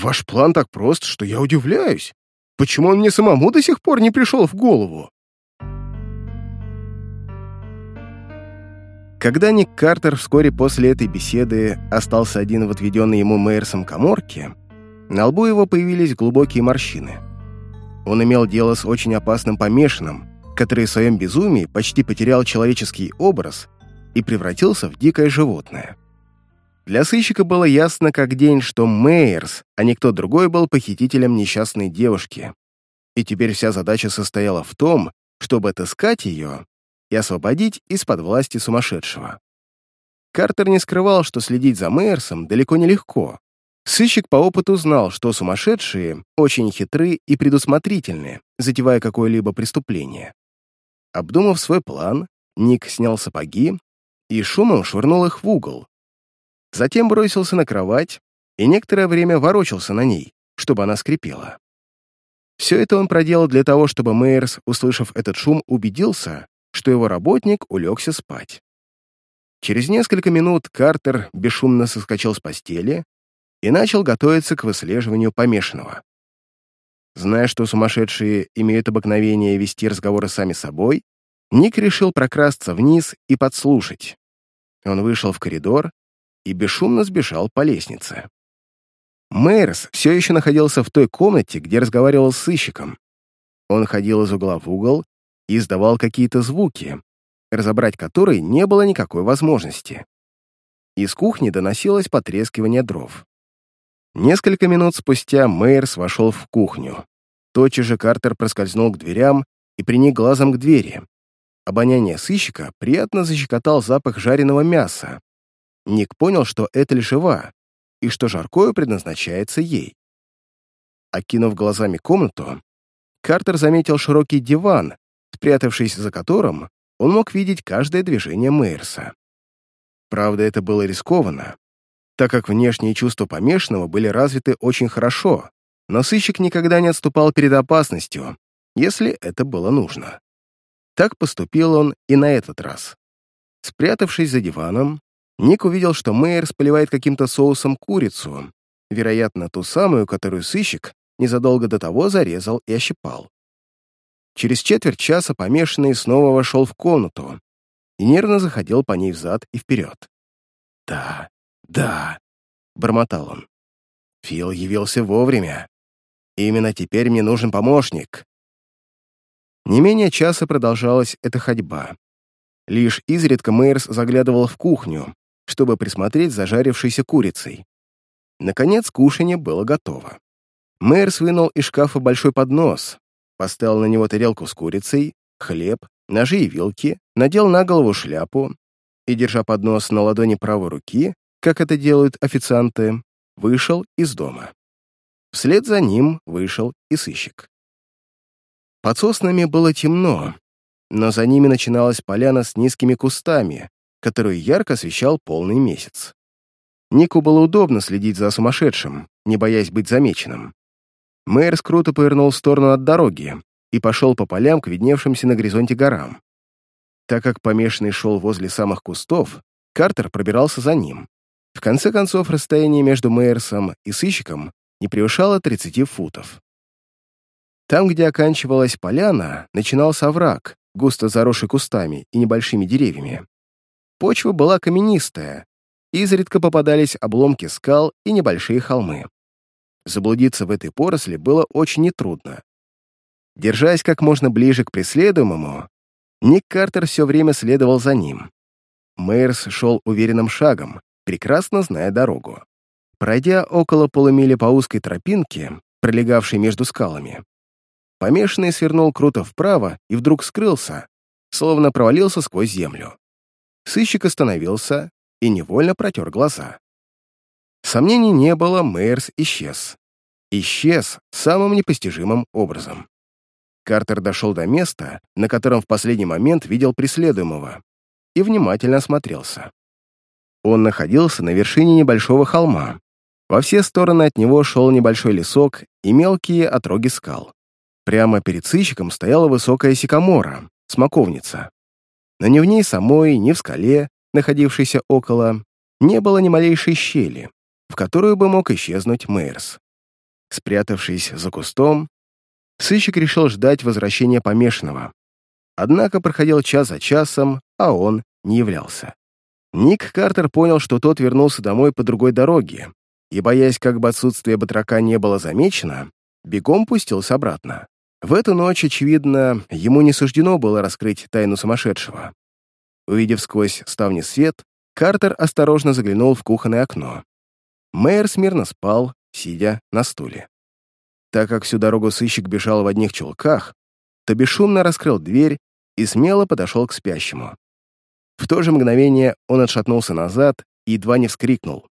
Ваш план так прост, что я удивляюсь. Почему он мне самому до сих пор не пришел в голову? Когда Ник Картер вскоре после этой беседы остался один в отведенной ему Мейерсом коморке, на лбу его появились глубокие морщины. Он имел дело с очень опасным помешанным, который в своем безумии почти потерял человеческий образ и превратился в дикое животное. Для сыщика было ясно как день, что Мейерс, а не кто другой, был похитителем несчастной девушки. И теперь вся задача состояла в том, чтобы отыскать ее и освободить из-под власти сумасшедшего. Картер не скрывал, что следить за Мейерсом далеко не легко. Сыщик по опыту знал, что сумасшедшие очень хитры и предусмотрительны, затевая какое-либо преступление. Обдумав свой план, Ник снял сапоги и шумом швырнул их в угол. Затем бросился на кровать и некоторое время ворочался на ней, чтобы она скрипела. Все это он проделал для того, чтобы Мейерс, услышав этот шум, убедился, что его работник улегся спать. Через несколько минут Картер бесшумно соскочил с постели и начал готовиться к выслеживанию помешанного. Зная, что сумасшедшие имеют обыкновение вести разговоры сами собой, Ник решил прокрасться вниз и подслушать. Он вышел в коридор и бесшумно сбежал по лестнице. Мейерс все еще находился в той комнате, где разговаривал с сыщиком. Он ходил из угла в угол и издавал какие-то звуки, разобрать которые не было никакой возможности. Из кухни доносилось потрескивание дров. Несколько минут спустя Мейерс вошел в кухню. Тотчас же Картер проскользнул к дверям и приник глазом к двери. Обоняние сыщика приятно защекотал запах жареного мяса. Ник понял, что это лишева, и что жаркое предназначается ей. Окинув глазами комнату, Картер заметил широкий диван, спрятавшись за которым он мог видеть каждое движение Мейерса. Правда, это было рискованно, так как внешние чувства помешанного были развиты очень хорошо, но сыщик никогда не отступал перед опасностью, если это было нужно. Так поступил он и на этот раз. Спрятавшись за диваном, Ник увидел, что Мейерс поливает каким-то соусом курицу, вероятно, ту самую, которую сыщик незадолго до того зарезал и ощипал. Через четверть часа помешанный снова вошел в комнату и нервно заходил по ней взад и вперед. «Да, да», — бормотал он. «Фил явился вовремя. Именно теперь мне нужен помощник». Не менее часа продолжалась эта ходьба. Лишь изредка Мейерс заглядывал в кухню, чтобы присмотреть за жарившейся курицей. Наконец, кушанье было готово. Мейерс вынул из шкафа большой поднос, поставил на него тарелку с курицей, хлеб, ножи и вилки, надел на голову шляпу и, держа поднос на ладони правой руки, как это делают официанты, вышел из дома. Вслед за ним вышел и сыщик. Под соснами было темно, но за ними начиналась поляна с низкими кустами, которую ярко освещал полный месяц. Нику было удобно следить за сумасшедшим, не боясь быть замеченным. Мэр круто повернул в сторону от дороги и пошел по полям к видневшимся на горизонте горам. Так как помешанный шел возле самых кустов, Картер пробирался за ним. В конце концов, расстояние между Мейерсом и сыщиком не превышало 30 футов. Там, где оканчивалась поляна, начинался овраг, густо заросший кустами и небольшими деревьями. Почва была каменистая, изредка попадались обломки скал и небольшие холмы. Заблудиться в этой поросли было очень нетрудно. Держась как можно ближе к преследуемому, Ник Картер все время следовал за ним. Мейерс шел уверенным шагом, прекрасно зная дорогу. Пройдя около полумили по узкой тропинке, пролегавшей между скалами, помешанный свернул круто вправо и вдруг скрылся, словно провалился сквозь землю. Сыщик остановился и невольно протер глаза. Сомнений не было, Мейерс исчез. Исчез самым непостижимым образом. Картер дошел до места, на котором в последний момент видел преследуемого, и внимательно осмотрелся. Он находился на вершине небольшого холма. Во все стороны от него шел небольшой лесок и мелкие отроги скал. Прямо перед сыщиком стояла высокая сикамора, смоковница. Но ни в ней самой, ни в скале, находившейся около, не было ни малейшей щели, в которую бы мог исчезнуть Мейерс. Спрятавшись за кустом, сыщик решил ждать возвращения помешанного. Однако проходил час за часом, а он не являлся. Ник Картер понял, что тот вернулся домой по другой дороге, и, боясь, как бы отсутствие батрака не было замечено, бегом пустился обратно. В эту ночь, очевидно, ему не суждено было раскрыть тайну сумасшедшего. Увидев сквозь ставни свет, Картер осторожно заглянул в кухонное окно. Мэйр смирно спал, сидя на стуле. Так как всю дорогу сыщик бежал в одних чулках, то бесшумно раскрыл дверь и смело подошел к спящему. В то же мгновение он отшатнулся назад и едва не вскрикнул.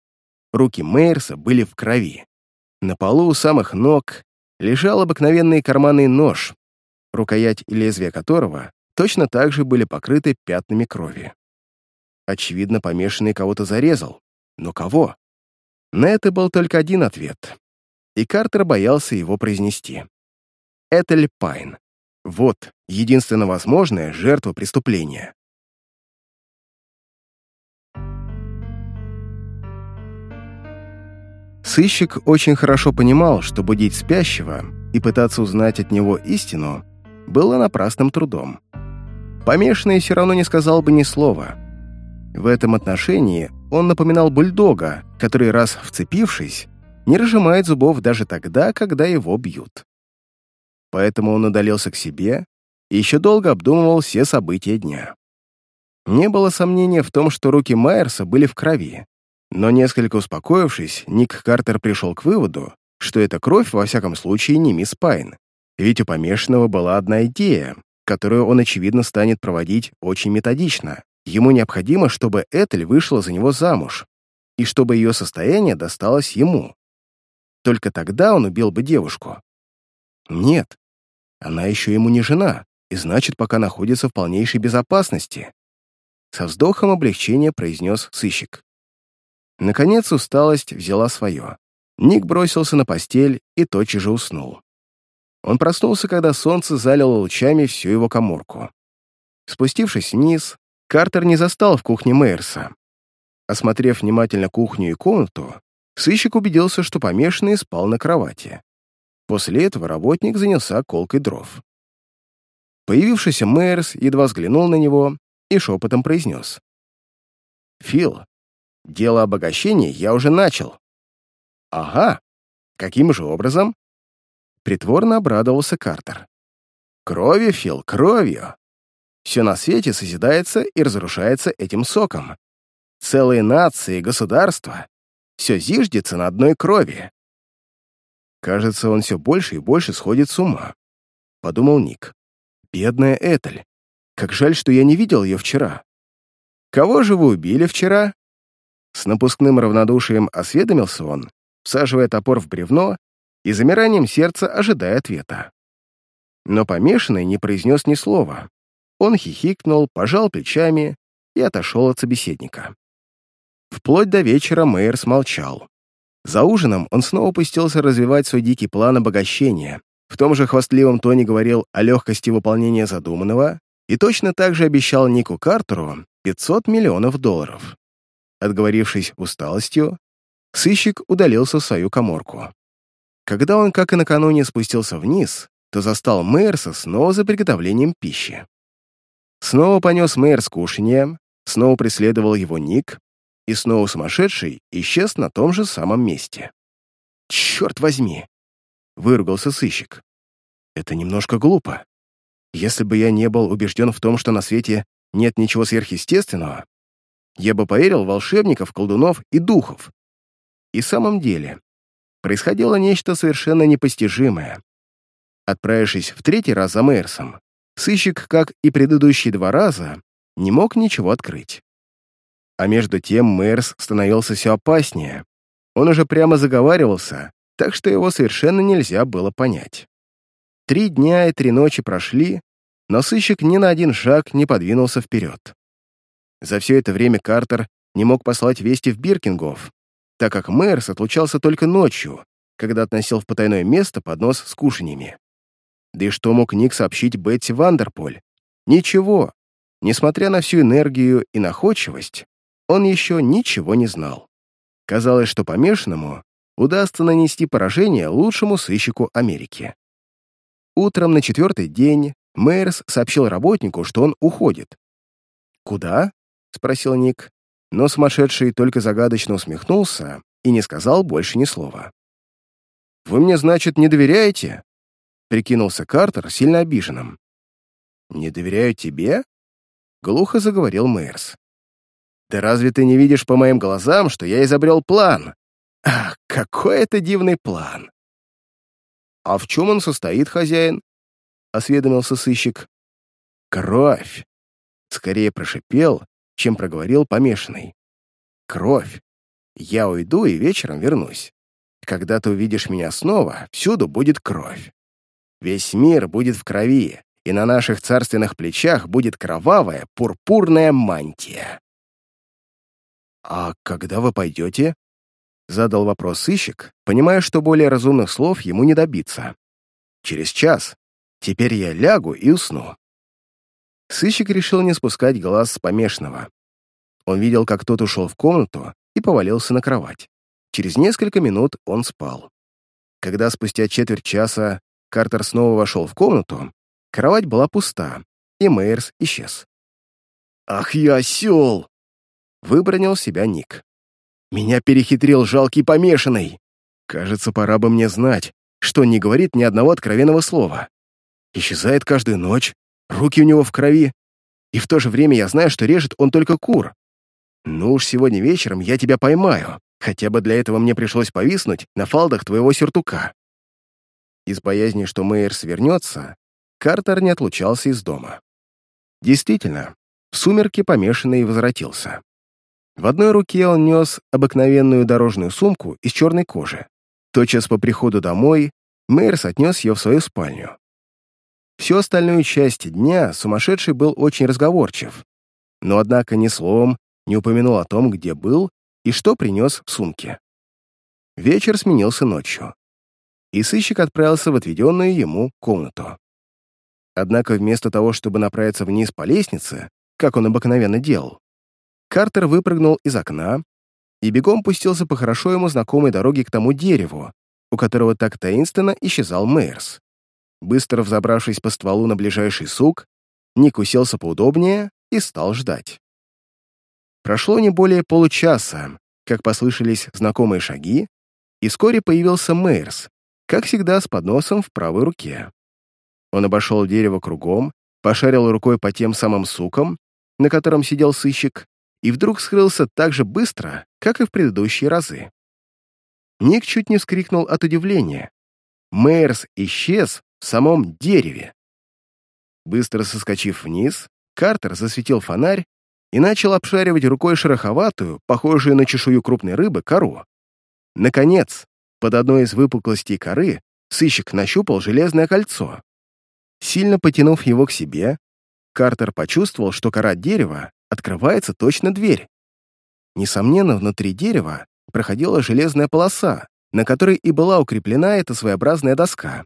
Руки Мейерса были в крови. На полу у самых ног лежал обыкновенный карманный нож, рукоять и лезвие которого точно так же были покрыты пятнами крови. Очевидно, помешанный кого-то зарезал. Но кого? На это был только один ответ, и Картер боялся его произнести. Этель Пайн. Вот единственно возможная жертва преступления. Сыщик очень хорошо понимал, что будить спящего и пытаться узнать от него истину было напрасным трудом. Помешанный все равно не сказал бы ни слова. В этом отношении он напоминал бульдога, который, раз вцепившись, не разжимает зубов даже тогда, когда его бьют. Поэтому он удалился к себе и еще долго обдумывал все события дня. Не было сомнения в том, что руки Майерса были в крови, но несколько успокоившись, Ник Картер пришел к выводу, что эта кровь, во всяком случае, не мисс Пайн. Ведь у помешанного была одна идея, которую он, очевидно, станет проводить очень методично. Ему необходимо, чтобы Этель вышла за него замуж, и чтобы ее состояние досталось ему. Только тогда он убил бы девушку. Нет, она еще ему не жена, и значит, пока находится в полнейшей безопасности. Со вздохом облегчения произнес сыщик. Наконец усталость взяла свое. Ник бросился на постель и тотчас же уснул. Он проснулся, когда солнце залило лучами всю его коморку. Спустившись вниз, Картер не застал в кухне Мейерса. Осмотрев внимательно кухню и комнату, сыщик убедился, что помешанный спал на кровати. После этого работник занялся колкой дров. Появившийся Мейерс едва взглянул на него и шепотом произнес. «Фил, дело обогащения я уже начал». «Ага. Каким же образом?» Притворно обрадовался Картер. «Кровью, Фил, кровью. Все на свете созидается и разрушается этим соком. Целые нации, государства. Все зиждется на одной крови». Кажется, он все больше и больше сходит с ума, подумал Ник. Бедная Этель. Как жаль, что я не видел ее вчера. Кого же вы убили вчера? С напускным равнодушием осведомился он, всаживая топор в бревно и замиранием сердца ожидая ответа. Но помешанный не произнес ни слова. Он хихикнул, пожал плечами и отошел от собеседника. Вплоть до вечера мэр смолчал. За ужином он снова пустился развивать свой дикий план обогащения. В том же хвастливом тоне говорил о легкости выполнения задуманного и точно так же обещал Нику Картеру 500 миллионов долларов. Отговорившись усталостью, сыщик удалился в свою коморку. Когда он, как и накануне, спустился вниз, то застал Мейерса снова за приготовлением пищи. Снова понес Мейерс кушанье, снова преследовал его Ник, и снова сумасшедший исчез на том же самом месте. «Черт возьми!» — выругался сыщик. «Это немножко глупо. Если бы я не был убежден в том, что на свете нет ничего сверхъестественного, я бы поверил волшебников, колдунов и духов. И в самом деле, происходило нечто совершенно непостижимое. Отправившись в третий раз за Мейерсом, сыщик, как и предыдущие два раза, не мог ничего открыть. А между тем Мейерс становился все опаснее. Он уже прямо заговаривался, так что его совершенно нельзя было понять. Три дня и три ночи прошли, но сыщик ни на один шаг не подвинулся вперед. За все это время Картер не мог послать вести в Биркингов, так как Мэрс отлучался только ночью, когда относил в потайное место поднос с кушаньями. Да и что мог Ник сообщить Бетти Вандерполь? Ничего. Несмотря на всю энергию и находчивость, он еще ничего не знал. Казалось, что помешанному удастся нанести поражение лучшему сыщику Америки. Утром на четвертый день Мейерс сообщил работнику, что он уходит. «Куда?» — спросил Ник, но сумасшедший только загадочно усмехнулся и не сказал больше ни слова. «Вы мне, значит, не доверяете?» — прикинулся Картер сильно обиженным. «Не доверяю тебе?» — глухо заговорил Мейерс. «Да разве ты не видишь по моим глазам, что я изобрел план? Ах, какой это дивный план! «А в чем он состоит, хозяин?» — осведомился сыщик. «Кровь!» — скорее прошипел, чем проговорил помешанный. «Кровь! Я уйду и вечером вернусь. Когда ты увидишь меня снова, всюду будет кровь. Весь мир будет в крови, и на наших царственных плечах будет кровавая пурпурная мантия». «А когда вы пойдете?» Задал вопрос сыщик, понимая, что более разумных слов ему не добиться. «Через час. Теперь я лягу и усну». Сыщик решил не спускать глаз с помешанного. Он видел, как тот ушел в комнату и повалился на кровать. Через несколько минут он спал. Когда спустя четверть часа Картер снова вошел в комнату, кровать была пуста, и Мейерс исчез. «Ах я осел!» — выбронил себя Ник. Меня перехитрил жалкий помешанный. Кажется, пора бы мне знать, что не говорит ни одного откровенного слова. Исчезает каждую ночь, руки у него в крови, и в то же время я знаю, что режет он только кур. Ну уж сегодня вечером я тебя поймаю, хотя бы для этого мне пришлось повиснуть на фалдах твоего сюртука. Из боязни, что Мейер свернется, Картер не отлучался из дома. Действительно, в сумерки помешанный возвратился. В одной руке он нес обыкновенную дорожную сумку из черной кожи. Тотчас по приходу домой Мейерс отнес ее в свою спальню. Всю остальную часть дня сумасшедший был очень разговорчив, но, однако, ни словом не упомянул о том, где был и что принес в сумке. Вечер сменился ночью, и сыщик отправился в отведенную ему комнату. Однако вместо того, чтобы направиться вниз по лестнице, как он обыкновенно делал, Картер выпрыгнул из окна и бегом пустился по хорошо ему знакомой дороге к тому дереву, у которого так таинственно исчезал Мейерс. Быстро взобравшись по стволу на ближайший сук, Ник уселся поудобнее и стал ждать. Прошло не более получаса, как послышались знакомые шаги, и вскоре появился Мейерс, как всегда с подносом в правой руке. Он обошел дерево кругом, пошарил рукой по тем самым сукам, на котором сидел сыщик, и вдруг скрылся так же быстро, как и в предыдущие разы. Ник чуть не вскрикнул от удивления. Мейерс исчез в самом дереве. Быстро соскочив вниз, Картер засветил фонарь и начал обшаривать рукой шероховатую, похожую на чешую крупной рыбы, кору. Наконец, под одной из выпуклостей коры сыщик нащупал железное кольцо. Сильно потянув его к себе, Картер почувствовал, что кора дерева открывается точно дверь. Несомненно, внутри дерева проходила железная полоса, на которой и была укреплена эта своеобразная доска.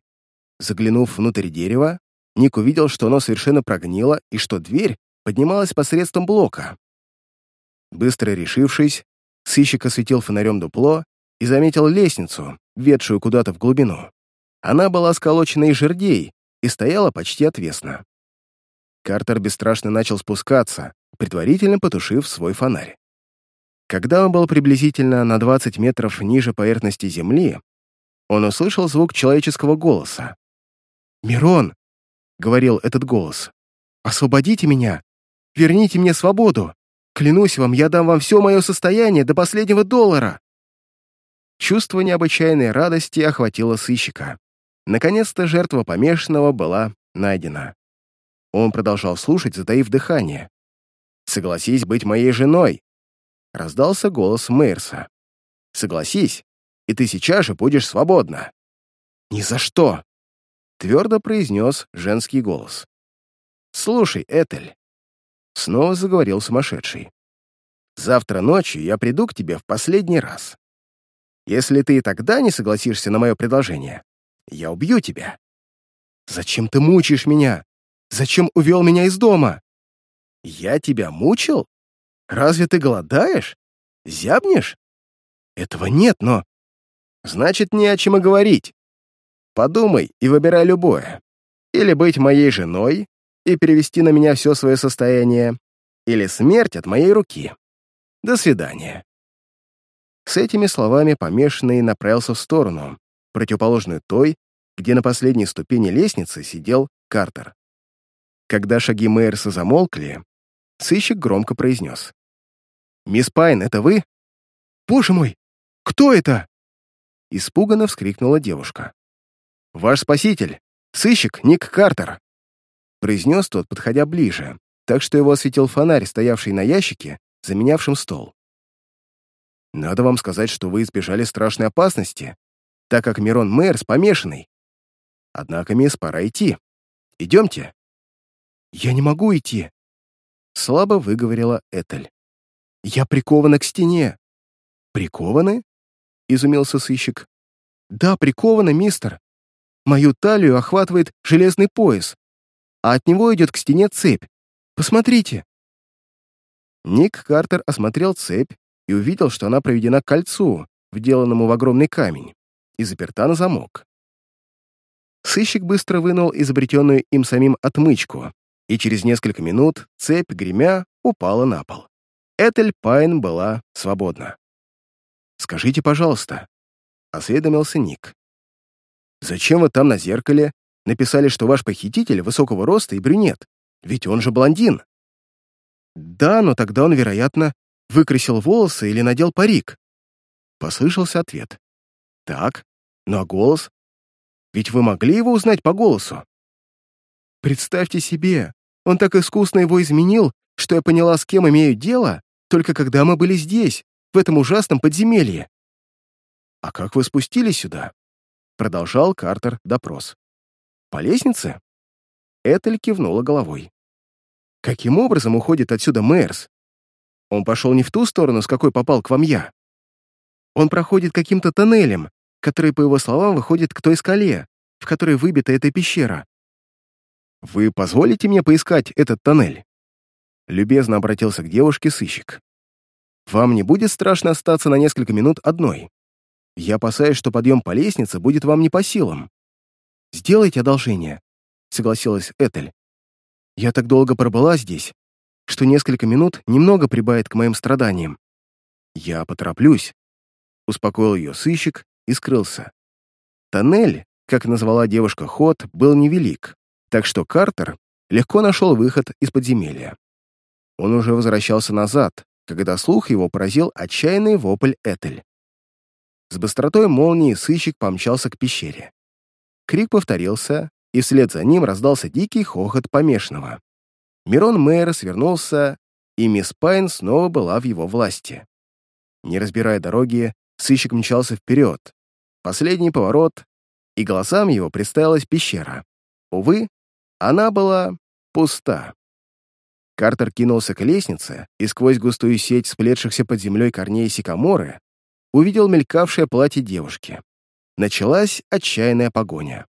Заглянув внутрь дерева, Ник увидел, что оно совершенно прогнило и что дверь поднималась посредством блока. Быстро решившись, сыщик осветил фонарем дупло и заметил лестницу, ведшую куда-то в глубину. Она была сколочена из жердей и стояла почти отвесно. Картер бесстрашно начал спускаться, предварительно потушив свой фонарь. Когда он был приблизительно на 20 метров ниже поверхности земли, он услышал звук человеческого голоса. «Мирон!» — говорил этот голос. «Освободите меня! Верните мне свободу! Клянусь вам, я дам вам все мое состояние до последнего доллара!» Чувство необычайной радости охватило сыщика. Наконец-то жертва помешанного была найдена. Он продолжал слушать, затаив дыхание. «Согласись быть моей женой!» Раздался голос Мейерса. «Согласись, и ты сейчас же будешь свободна!» «Ни за что!» Твердо произнес женский голос. «Слушай, Этель!» Снова заговорил сумасшедший. «Завтра ночью я приду к тебе в последний раз. Если ты и тогда не согласишься на мое предложение, я убью тебя. Зачем ты мучаешь меня? Зачем увел меня из дома? Я тебя мучил? Разве ты голодаешь? Зябнешь? Этого нет, но... Значит, не о чем и говорить. Подумай и выбирай любое. Или быть моей женой и перевести на меня все свое состояние, или смерть от моей руки. До свидания. С этими словами помешанный направился в сторону, противоположную той, где на последней ступени лестницы сидел Картер. Когда шаги Мейерса замолкли, сыщик громко произнес. «Мисс Пайн, это вы?» «Боже мой! Кто это?» Испуганно вскрикнула девушка. «Ваш спаситель! Сыщик Ник Картер!» произнес тот, подходя ближе, так что его осветил фонарь, стоявший на ящике, заменявшем стол. «Надо вам сказать, что вы избежали страшной опасности, так как Мирон Мэрс помешанный. Однако, мисс, пора идти. Идемте». «Я не могу идти», — слабо выговорила Этель. «Я прикована к стене». «Прикованы?» — изумился сыщик. «Да, прикована, мистер. Мою талию охватывает железный пояс, а от него идет к стене цепь. Посмотрите». Ник Картер осмотрел цепь и увидел, что она проведена к кольцу, вделанному в огромный камень, и заперта на замок. Сыщик быстро вынул изобретенную им самим отмычку, и через несколько минут цепь, гремя, упала на пол. Этель Пайн была свободна. «Скажите, пожалуйста», — осведомился Ник. «Зачем вы там на зеркале написали, что ваш похититель высокого роста и брюнет? Ведь он же блондин». «Да, но тогда он, вероятно, выкрасил волосы или надел парик». Послышался ответ. «Так, ну а голос?» Ведь вы могли его узнать по голосу. Представьте себе, он так искусно его изменил, что я поняла, с кем имею дело, только когда мы были здесь, в этом ужасном подземелье. «А как вы спустились сюда?» Продолжал Картер допрос. «По лестнице?» Этель кивнула головой. «Каким образом уходит отсюда Мэрс? Он пошел не в ту сторону, с какой попал к вам я. Он проходит каким-то тоннелем, который, по его словам, выходит к той скале, в которой выбита эта пещера. Вы позволите мне поискать этот тоннель?» Любезно обратился к девушке сыщик. «Вам не будет страшно остаться на несколько минут одной? Я опасаюсь, что подъем по лестнице будет вам не по силам». «Сделайте одолжение», — согласилась Этель. «Я так долго пробыла здесь, что несколько минут немного прибавит к моим страданиям. Я потороплюсь», — успокоил ее сыщик и скрылся. Тоннель, как назвала девушка ход, был невелик, так что Картер легко нашел выход из подземелья. Он уже возвращался назад, когда слух его поразил отчаянный вопль Этель. С быстротой молнии сыщик помчался к пещере. Крик повторился, и вслед за ним раздался дикий хохот помешанного. Мирон Мэйр свернулся, и мисс Пайн снова была в его власти. Не разбирая дороги, сыщик мчался вперед. Последний поворот, и глазам его представилась пещера. Увы, она была пуста. Картер кинулся к лестнице и сквозь густую сеть сплетшихся под землей корней сикаморы увидел мелькавшее платье девушки. Началась отчаянная погоня.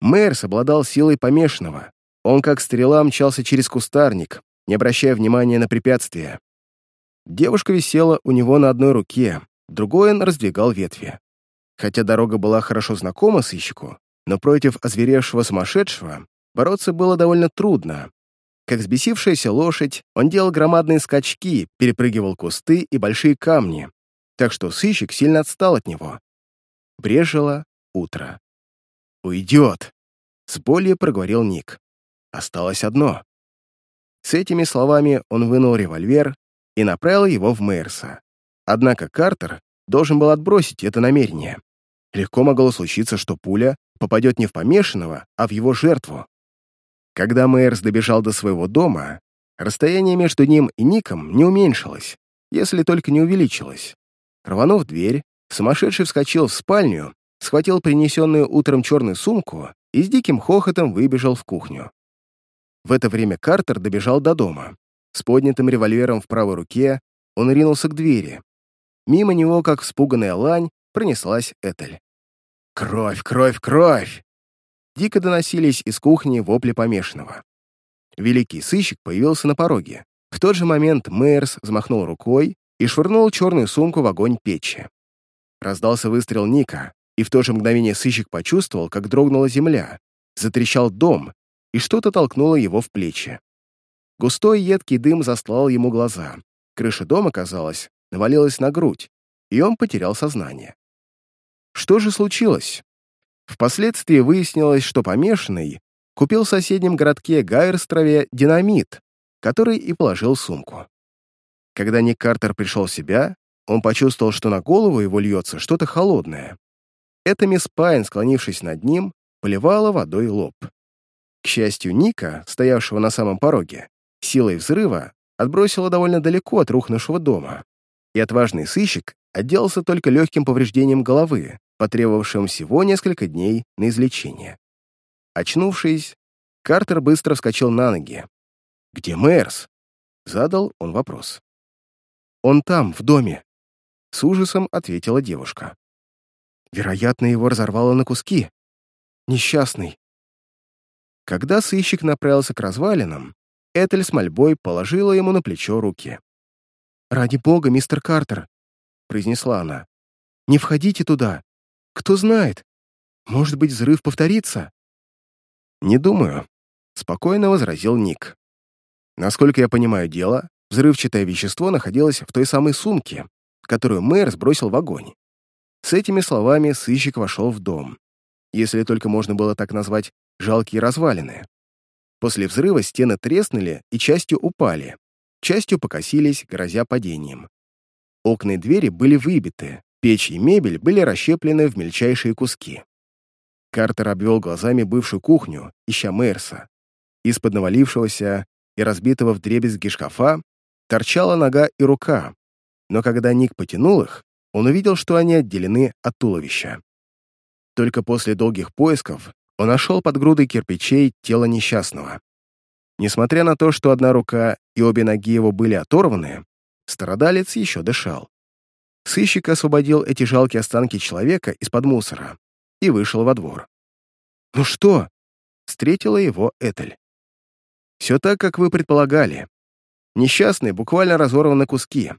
Мэрс обладал силой помешанного. Он как стрела мчался через кустарник, не обращая внимания на препятствия. Девушка висела у него на одной руке, другой он раздвигал ветви. Хотя дорога была хорошо знакома сыщику, но против озверевшего сумасшедшего бороться было довольно трудно. Как сбесившаяся лошадь, он делал громадные скачки, перепрыгивал кусты и большие камни, так что сыщик сильно отстал от него. Брежило утро. «Уйдет!» — с болью проговорил Ник. «Осталось одно». С этими словами он вынул револьвер и направил его в Мейерса. Однако Картер должен был отбросить это намерение. Легко могло случиться, что пуля попадет не в помешанного, а в его жертву. Когда Мейерс добежал до своего дома, расстояние между ним и Ником не уменьшилось, если только не увеличилось. Рванув дверь, сумасшедший вскочил в спальню, схватил принесенную утром черную сумку и с диким хохотом выбежал в кухню. В это время Картер добежал до дома. С поднятым револьвером в правой руке он ринулся к двери. Мимо него, как вспуганная лань, пронеслась Этель. «Кровь, кровь, кровь!» Дико доносились из кухни вопли помешанного. Великий сыщик появился на пороге. В тот же момент Мейерс взмахнул рукой, и швырнул черную сумку в огонь печи. Раздался выстрел Ника, и в то же мгновение сыщик почувствовал, как дрогнула земля, затрещал дом, и что-то толкнуло его в плечи. Густой едкий дым застлал ему глаза. Крыша дома, казалось, навалилась на грудь, и он потерял сознание. Что же случилось? Впоследствии выяснилось, что помешанный купил в соседнем городке Гайерстрове динамит, который и положил в сумку. Когда Ник Картер пришел в себя, он почувствовал, что на голову его льется что-то холодное. Это мисс Пайн, склонившись над ним, поливала водой лоб. К счастью, Ника, стоявшего на самом пороге, силой взрыва отбросила довольно далеко от рухнувшего дома, и отважный сыщик отделался только легким повреждением головы, потребовавшим всего несколько дней на излечение. Очнувшись, Картер быстро вскочил на ноги. «Где Мэрс?» — задал он вопрос. «Он там, в доме», — с ужасом ответила девушка. Вероятно, его разорвало на куски. Несчастный. Когда сыщик направился к развалинам, Этель с мольбой положила ему на плечо руки. «Ради бога, мистер Картер», — произнесла она, — «не входите туда. Кто знает, может быть, взрыв повторится?» «Не думаю», — спокойно возразил Ник. «Насколько я понимаю дело, Взрывчатое вещество находилось в той самой сумке, которую мэр сбросил в огонь. С этими словами сыщик вошел в дом. Если только можно было так назвать жалкие развалины. После взрыва стены треснули и частью упали, частью покосились, грозя падением. Окна и двери были выбиты, печь и мебель были расщеплены в мельчайшие куски. Картер обвел глазами бывшую кухню, ища Мейерса. Из-под навалившегося и разбитого вдребезги шкафа торчала нога и рука, но когда Ник потянул их, он увидел, что они отделены от туловища. Только после долгих поисков он нашел под грудой кирпичей тело несчастного. Несмотря на то, что одна рука и обе ноги его были оторваны, страдалец еще дышал. Сыщик освободил эти жалкие останки человека из-под мусора и вышел во двор. «Ну что?» — встретила его Этель. «Все так, как вы предполагали. Несчастный буквально разорван на куски.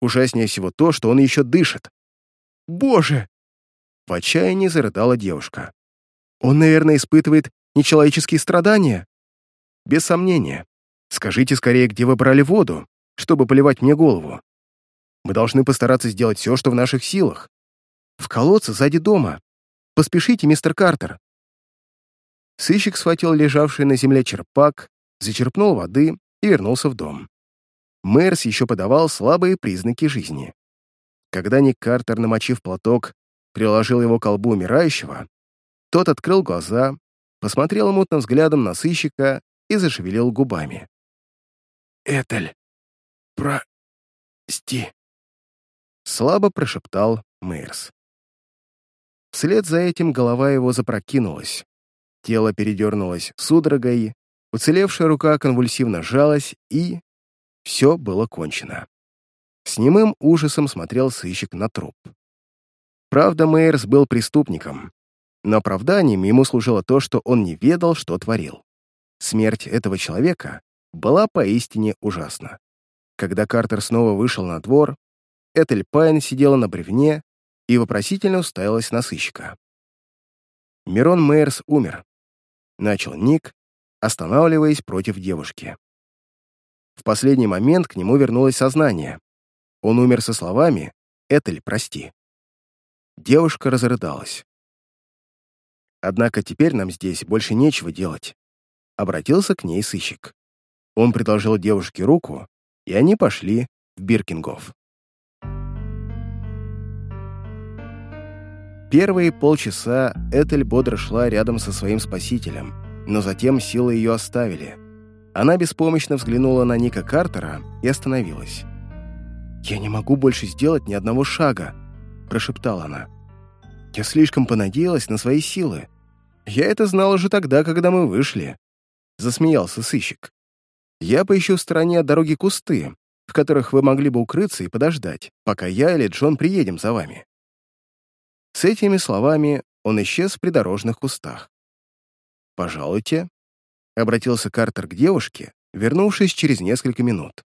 Ужаснее всего то, что он еще дышит. «Боже!» В отчаянии зарыдала девушка. «Он, наверное, испытывает нечеловеческие страдания?» «Без сомнения. Скажите скорее, где вы брали воду, чтобы поливать мне голову. Мы должны постараться сделать все, что в наших силах. В колодце сзади дома. Поспешите, мистер Картер». Сыщик схватил лежавший на земле черпак, зачерпнул воды и вернулся в дом. Мэрс еще подавал слабые признаки жизни. Когда Ник Картер, намочив платок, приложил его к колбу умирающего, тот открыл глаза, посмотрел мутным взглядом на сыщика и зашевелил губами. «Этель, прости», — слабо прошептал Мэрс. Вслед за этим голова его запрокинулась, тело передернулось судорогой, уцелевшая рука конвульсивно сжалась и все было кончено. С немым ужасом смотрел сыщик на труп. Правда, Мейерс был преступником, но оправданием ему служило то, что он не ведал, что творил. Смерть этого человека была поистине ужасна. Когда Картер снова вышел на двор, Этель Пайн сидела на бревне и вопросительно уставилась на сыщика. Мирон Мейерс умер. Начал Ник, останавливаясь против девушки. В последний момент к нему вернулось сознание. Он умер со словами «Этель, прости». Девушка разрыдалась. «Однако теперь нам здесь больше нечего делать», — обратился к ней сыщик. Он предложил девушке руку, и они пошли в Биркингов. Первые полчаса Этель бодро шла рядом со своим спасителем, но затем силы ее оставили — она беспомощно взглянула на Ника Картера и остановилась. «Я не могу больше сделать ни одного шага», — прошептала она. «Я слишком понадеялась на свои силы. Я это знал уже тогда, когда мы вышли», — засмеялся сыщик. «Я поищу в стороне от дороги кусты, в которых вы могли бы укрыться и подождать, пока я или Джон приедем за вами». С этими словами он исчез в придорожных кустах. «Пожалуйте», обратился Картер к девушке, вернувшись через несколько минут.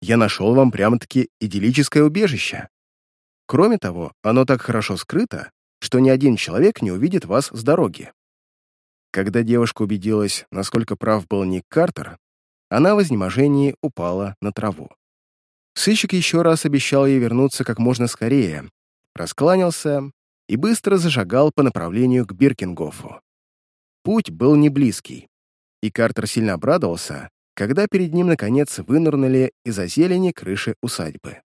«Я нашел вам прямо-таки идиллическое убежище. Кроме того, оно так хорошо скрыто, что ни один человек не увидит вас с дороги». Когда девушка убедилась, насколько прав был Ник Картер, она в изнеможении упала на траву. Сыщик еще раз обещал ей вернуться как можно скорее, раскланялся и быстро зашагал по направлению к Биркингофу. Путь был не близкий и Картер сильно обрадовался, когда перед ним, наконец, вынырнули из-за зелени крыши усадьбы.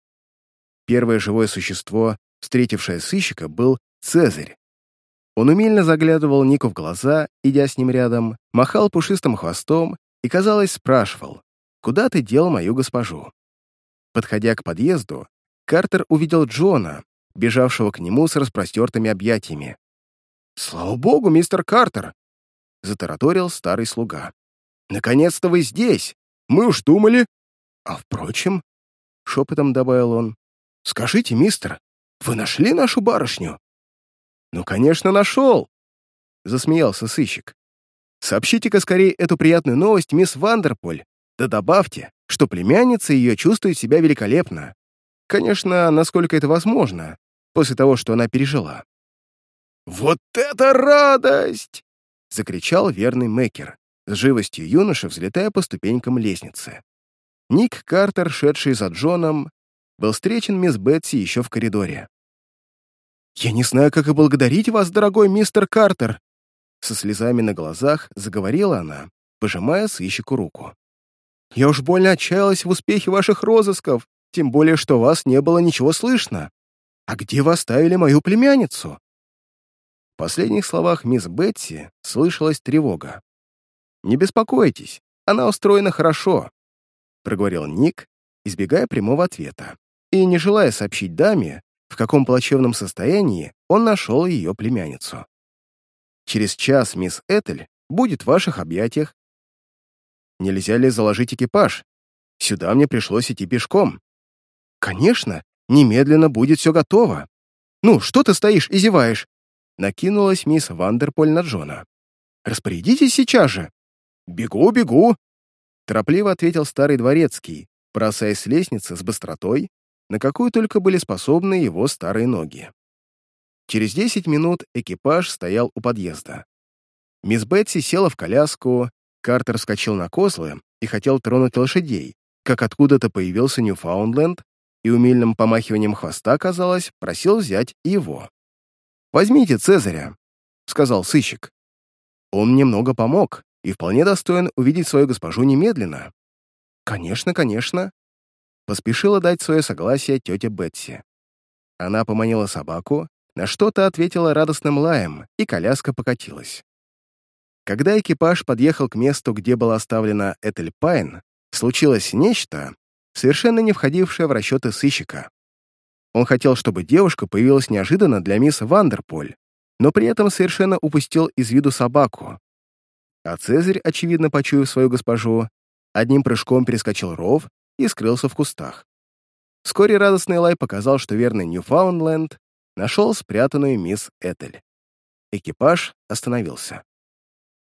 Первое живое существо, встретившее сыщика, был Цезарь. Он умельно заглядывал Нику в глаза, идя с ним рядом, махал пушистым хвостом и, казалось, спрашивал, «Куда ты дел мою госпожу?» Подходя к подъезду, Картер увидел Джона, бежавшего к нему с распростертыми объятиями. «Слава богу, мистер Картер!» — затараторил старый слуга. «Наконец-то вы здесь! Мы уж думали...» «А впрочем...» — шепотом добавил он. «Скажите, мистер, вы нашли нашу барышню?» «Ну, конечно, нашел!» — засмеялся сыщик. «Сообщите-ка скорее эту приятную новость мисс Вандерполь, да добавьте, что племянница ее чувствует себя великолепно. Конечно, насколько это возможно, после того, что она пережила». «Вот это радость!» — закричал верный Мекер, с живостью юноши взлетая по ступенькам лестницы. Ник Картер, шедший за Джоном, был встречен мисс Бетси еще в коридоре. «Я не знаю, как и благодарить вас, дорогой мистер Картер!» Со слезами на глазах заговорила она, пожимая сыщику руку. «Я уж больно отчаялась в успехе ваших розысков, тем более, что вас не было ничего слышно. А где вы оставили мою племянницу?» последних словах мисс Бетси слышалась тревога. «Не беспокойтесь, она устроена хорошо», — проговорил Ник, избегая прямого ответа, и не желая сообщить даме, в каком плачевном состоянии он нашел ее племянницу. «Через час мисс Этель будет в ваших объятиях. Нельзя ли заложить экипаж? Сюда мне пришлось идти пешком». «Конечно, немедленно будет все готово. Ну, что ты стоишь и зеваешь?» Накинулась мисс Вандерполь на Джона. «Распорядитесь сейчас же!» «Бегу, бегу!» Торопливо ответил старый дворецкий, бросаясь с лестницы с быстротой, на какую только были способны его старые ноги. Через десять минут экипаж стоял у подъезда. Мисс Бетси села в коляску, Картер вскочил на козлы и хотел тронуть лошадей, как откуда-то появился Ньюфаундленд и умильным помахиванием хвоста, казалось, просил взять его. «Возьмите Цезаря», — сказал сыщик. «Он мне много помог и вполне достоин увидеть свою госпожу немедленно». «Конечно, конечно», — поспешила дать свое согласие тетя Бетси. Она поманила собаку, на что-то ответила радостным лаем, и коляска покатилась. Когда экипаж подъехал к месту, где была оставлена Этель Пайн, случилось нечто, совершенно не входившее в расчеты сыщика. Он хотел, чтобы девушка появилась неожиданно для мисс Вандерполь, но при этом совершенно упустил из виду собаку. А Цезарь, очевидно почуяв свою госпожу, одним прыжком перескочил ров и скрылся в кустах. Вскоре радостный лай показал, что верный Ньюфаундленд нашел спрятанную мисс Этель. Экипаж остановился.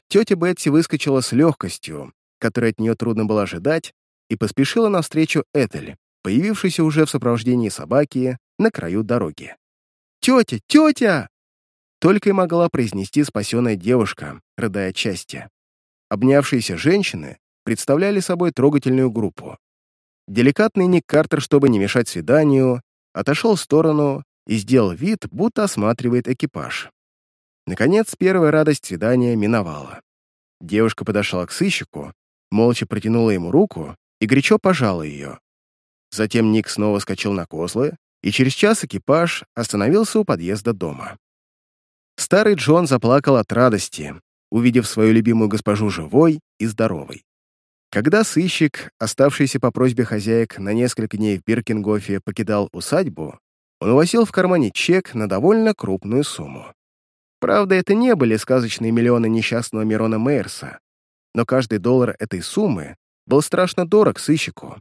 Тетя Бетси выскочила с легкостью, которой от нее трудно было ожидать, и поспешила навстречу Этель, появившейся уже в сопровождении собаки на краю дороги. «Тетя! Тетя!» Только и могла произнести спасенная девушка, рыдая от счастья. Обнявшиеся женщины представляли собой трогательную группу. Деликатный Ник Картер, чтобы не мешать свиданию, отошел в сторону и сделал вид, будто осматривает экипаж. Наконец, первая радость свидания миновала. Девушка подошла к сыщику, молча протянула ему руку и горячо пожала ее. Затем Ник снова скочил на козлы, и через час экипаж остановился у подъезда дома. Старый Джон заплакал от радости, увидев свою любимую госпожу живой и здоровой. Когда сыщик, оставшийся по просьбе хозяек на несколько дней в Биркингофе, покидал усадьбу, он увозил в кармане чек на довольно крупную сумму. Правда, это не были сказочные миллионы несчастного Мирона Мейерса, но каждый доллар этой суммы был страшно дорог сыщику,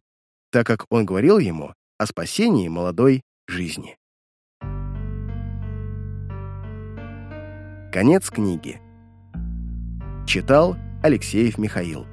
так как он говорил ему о спасении молодой жизни. Конец книги. Читал Алексеев Михаил.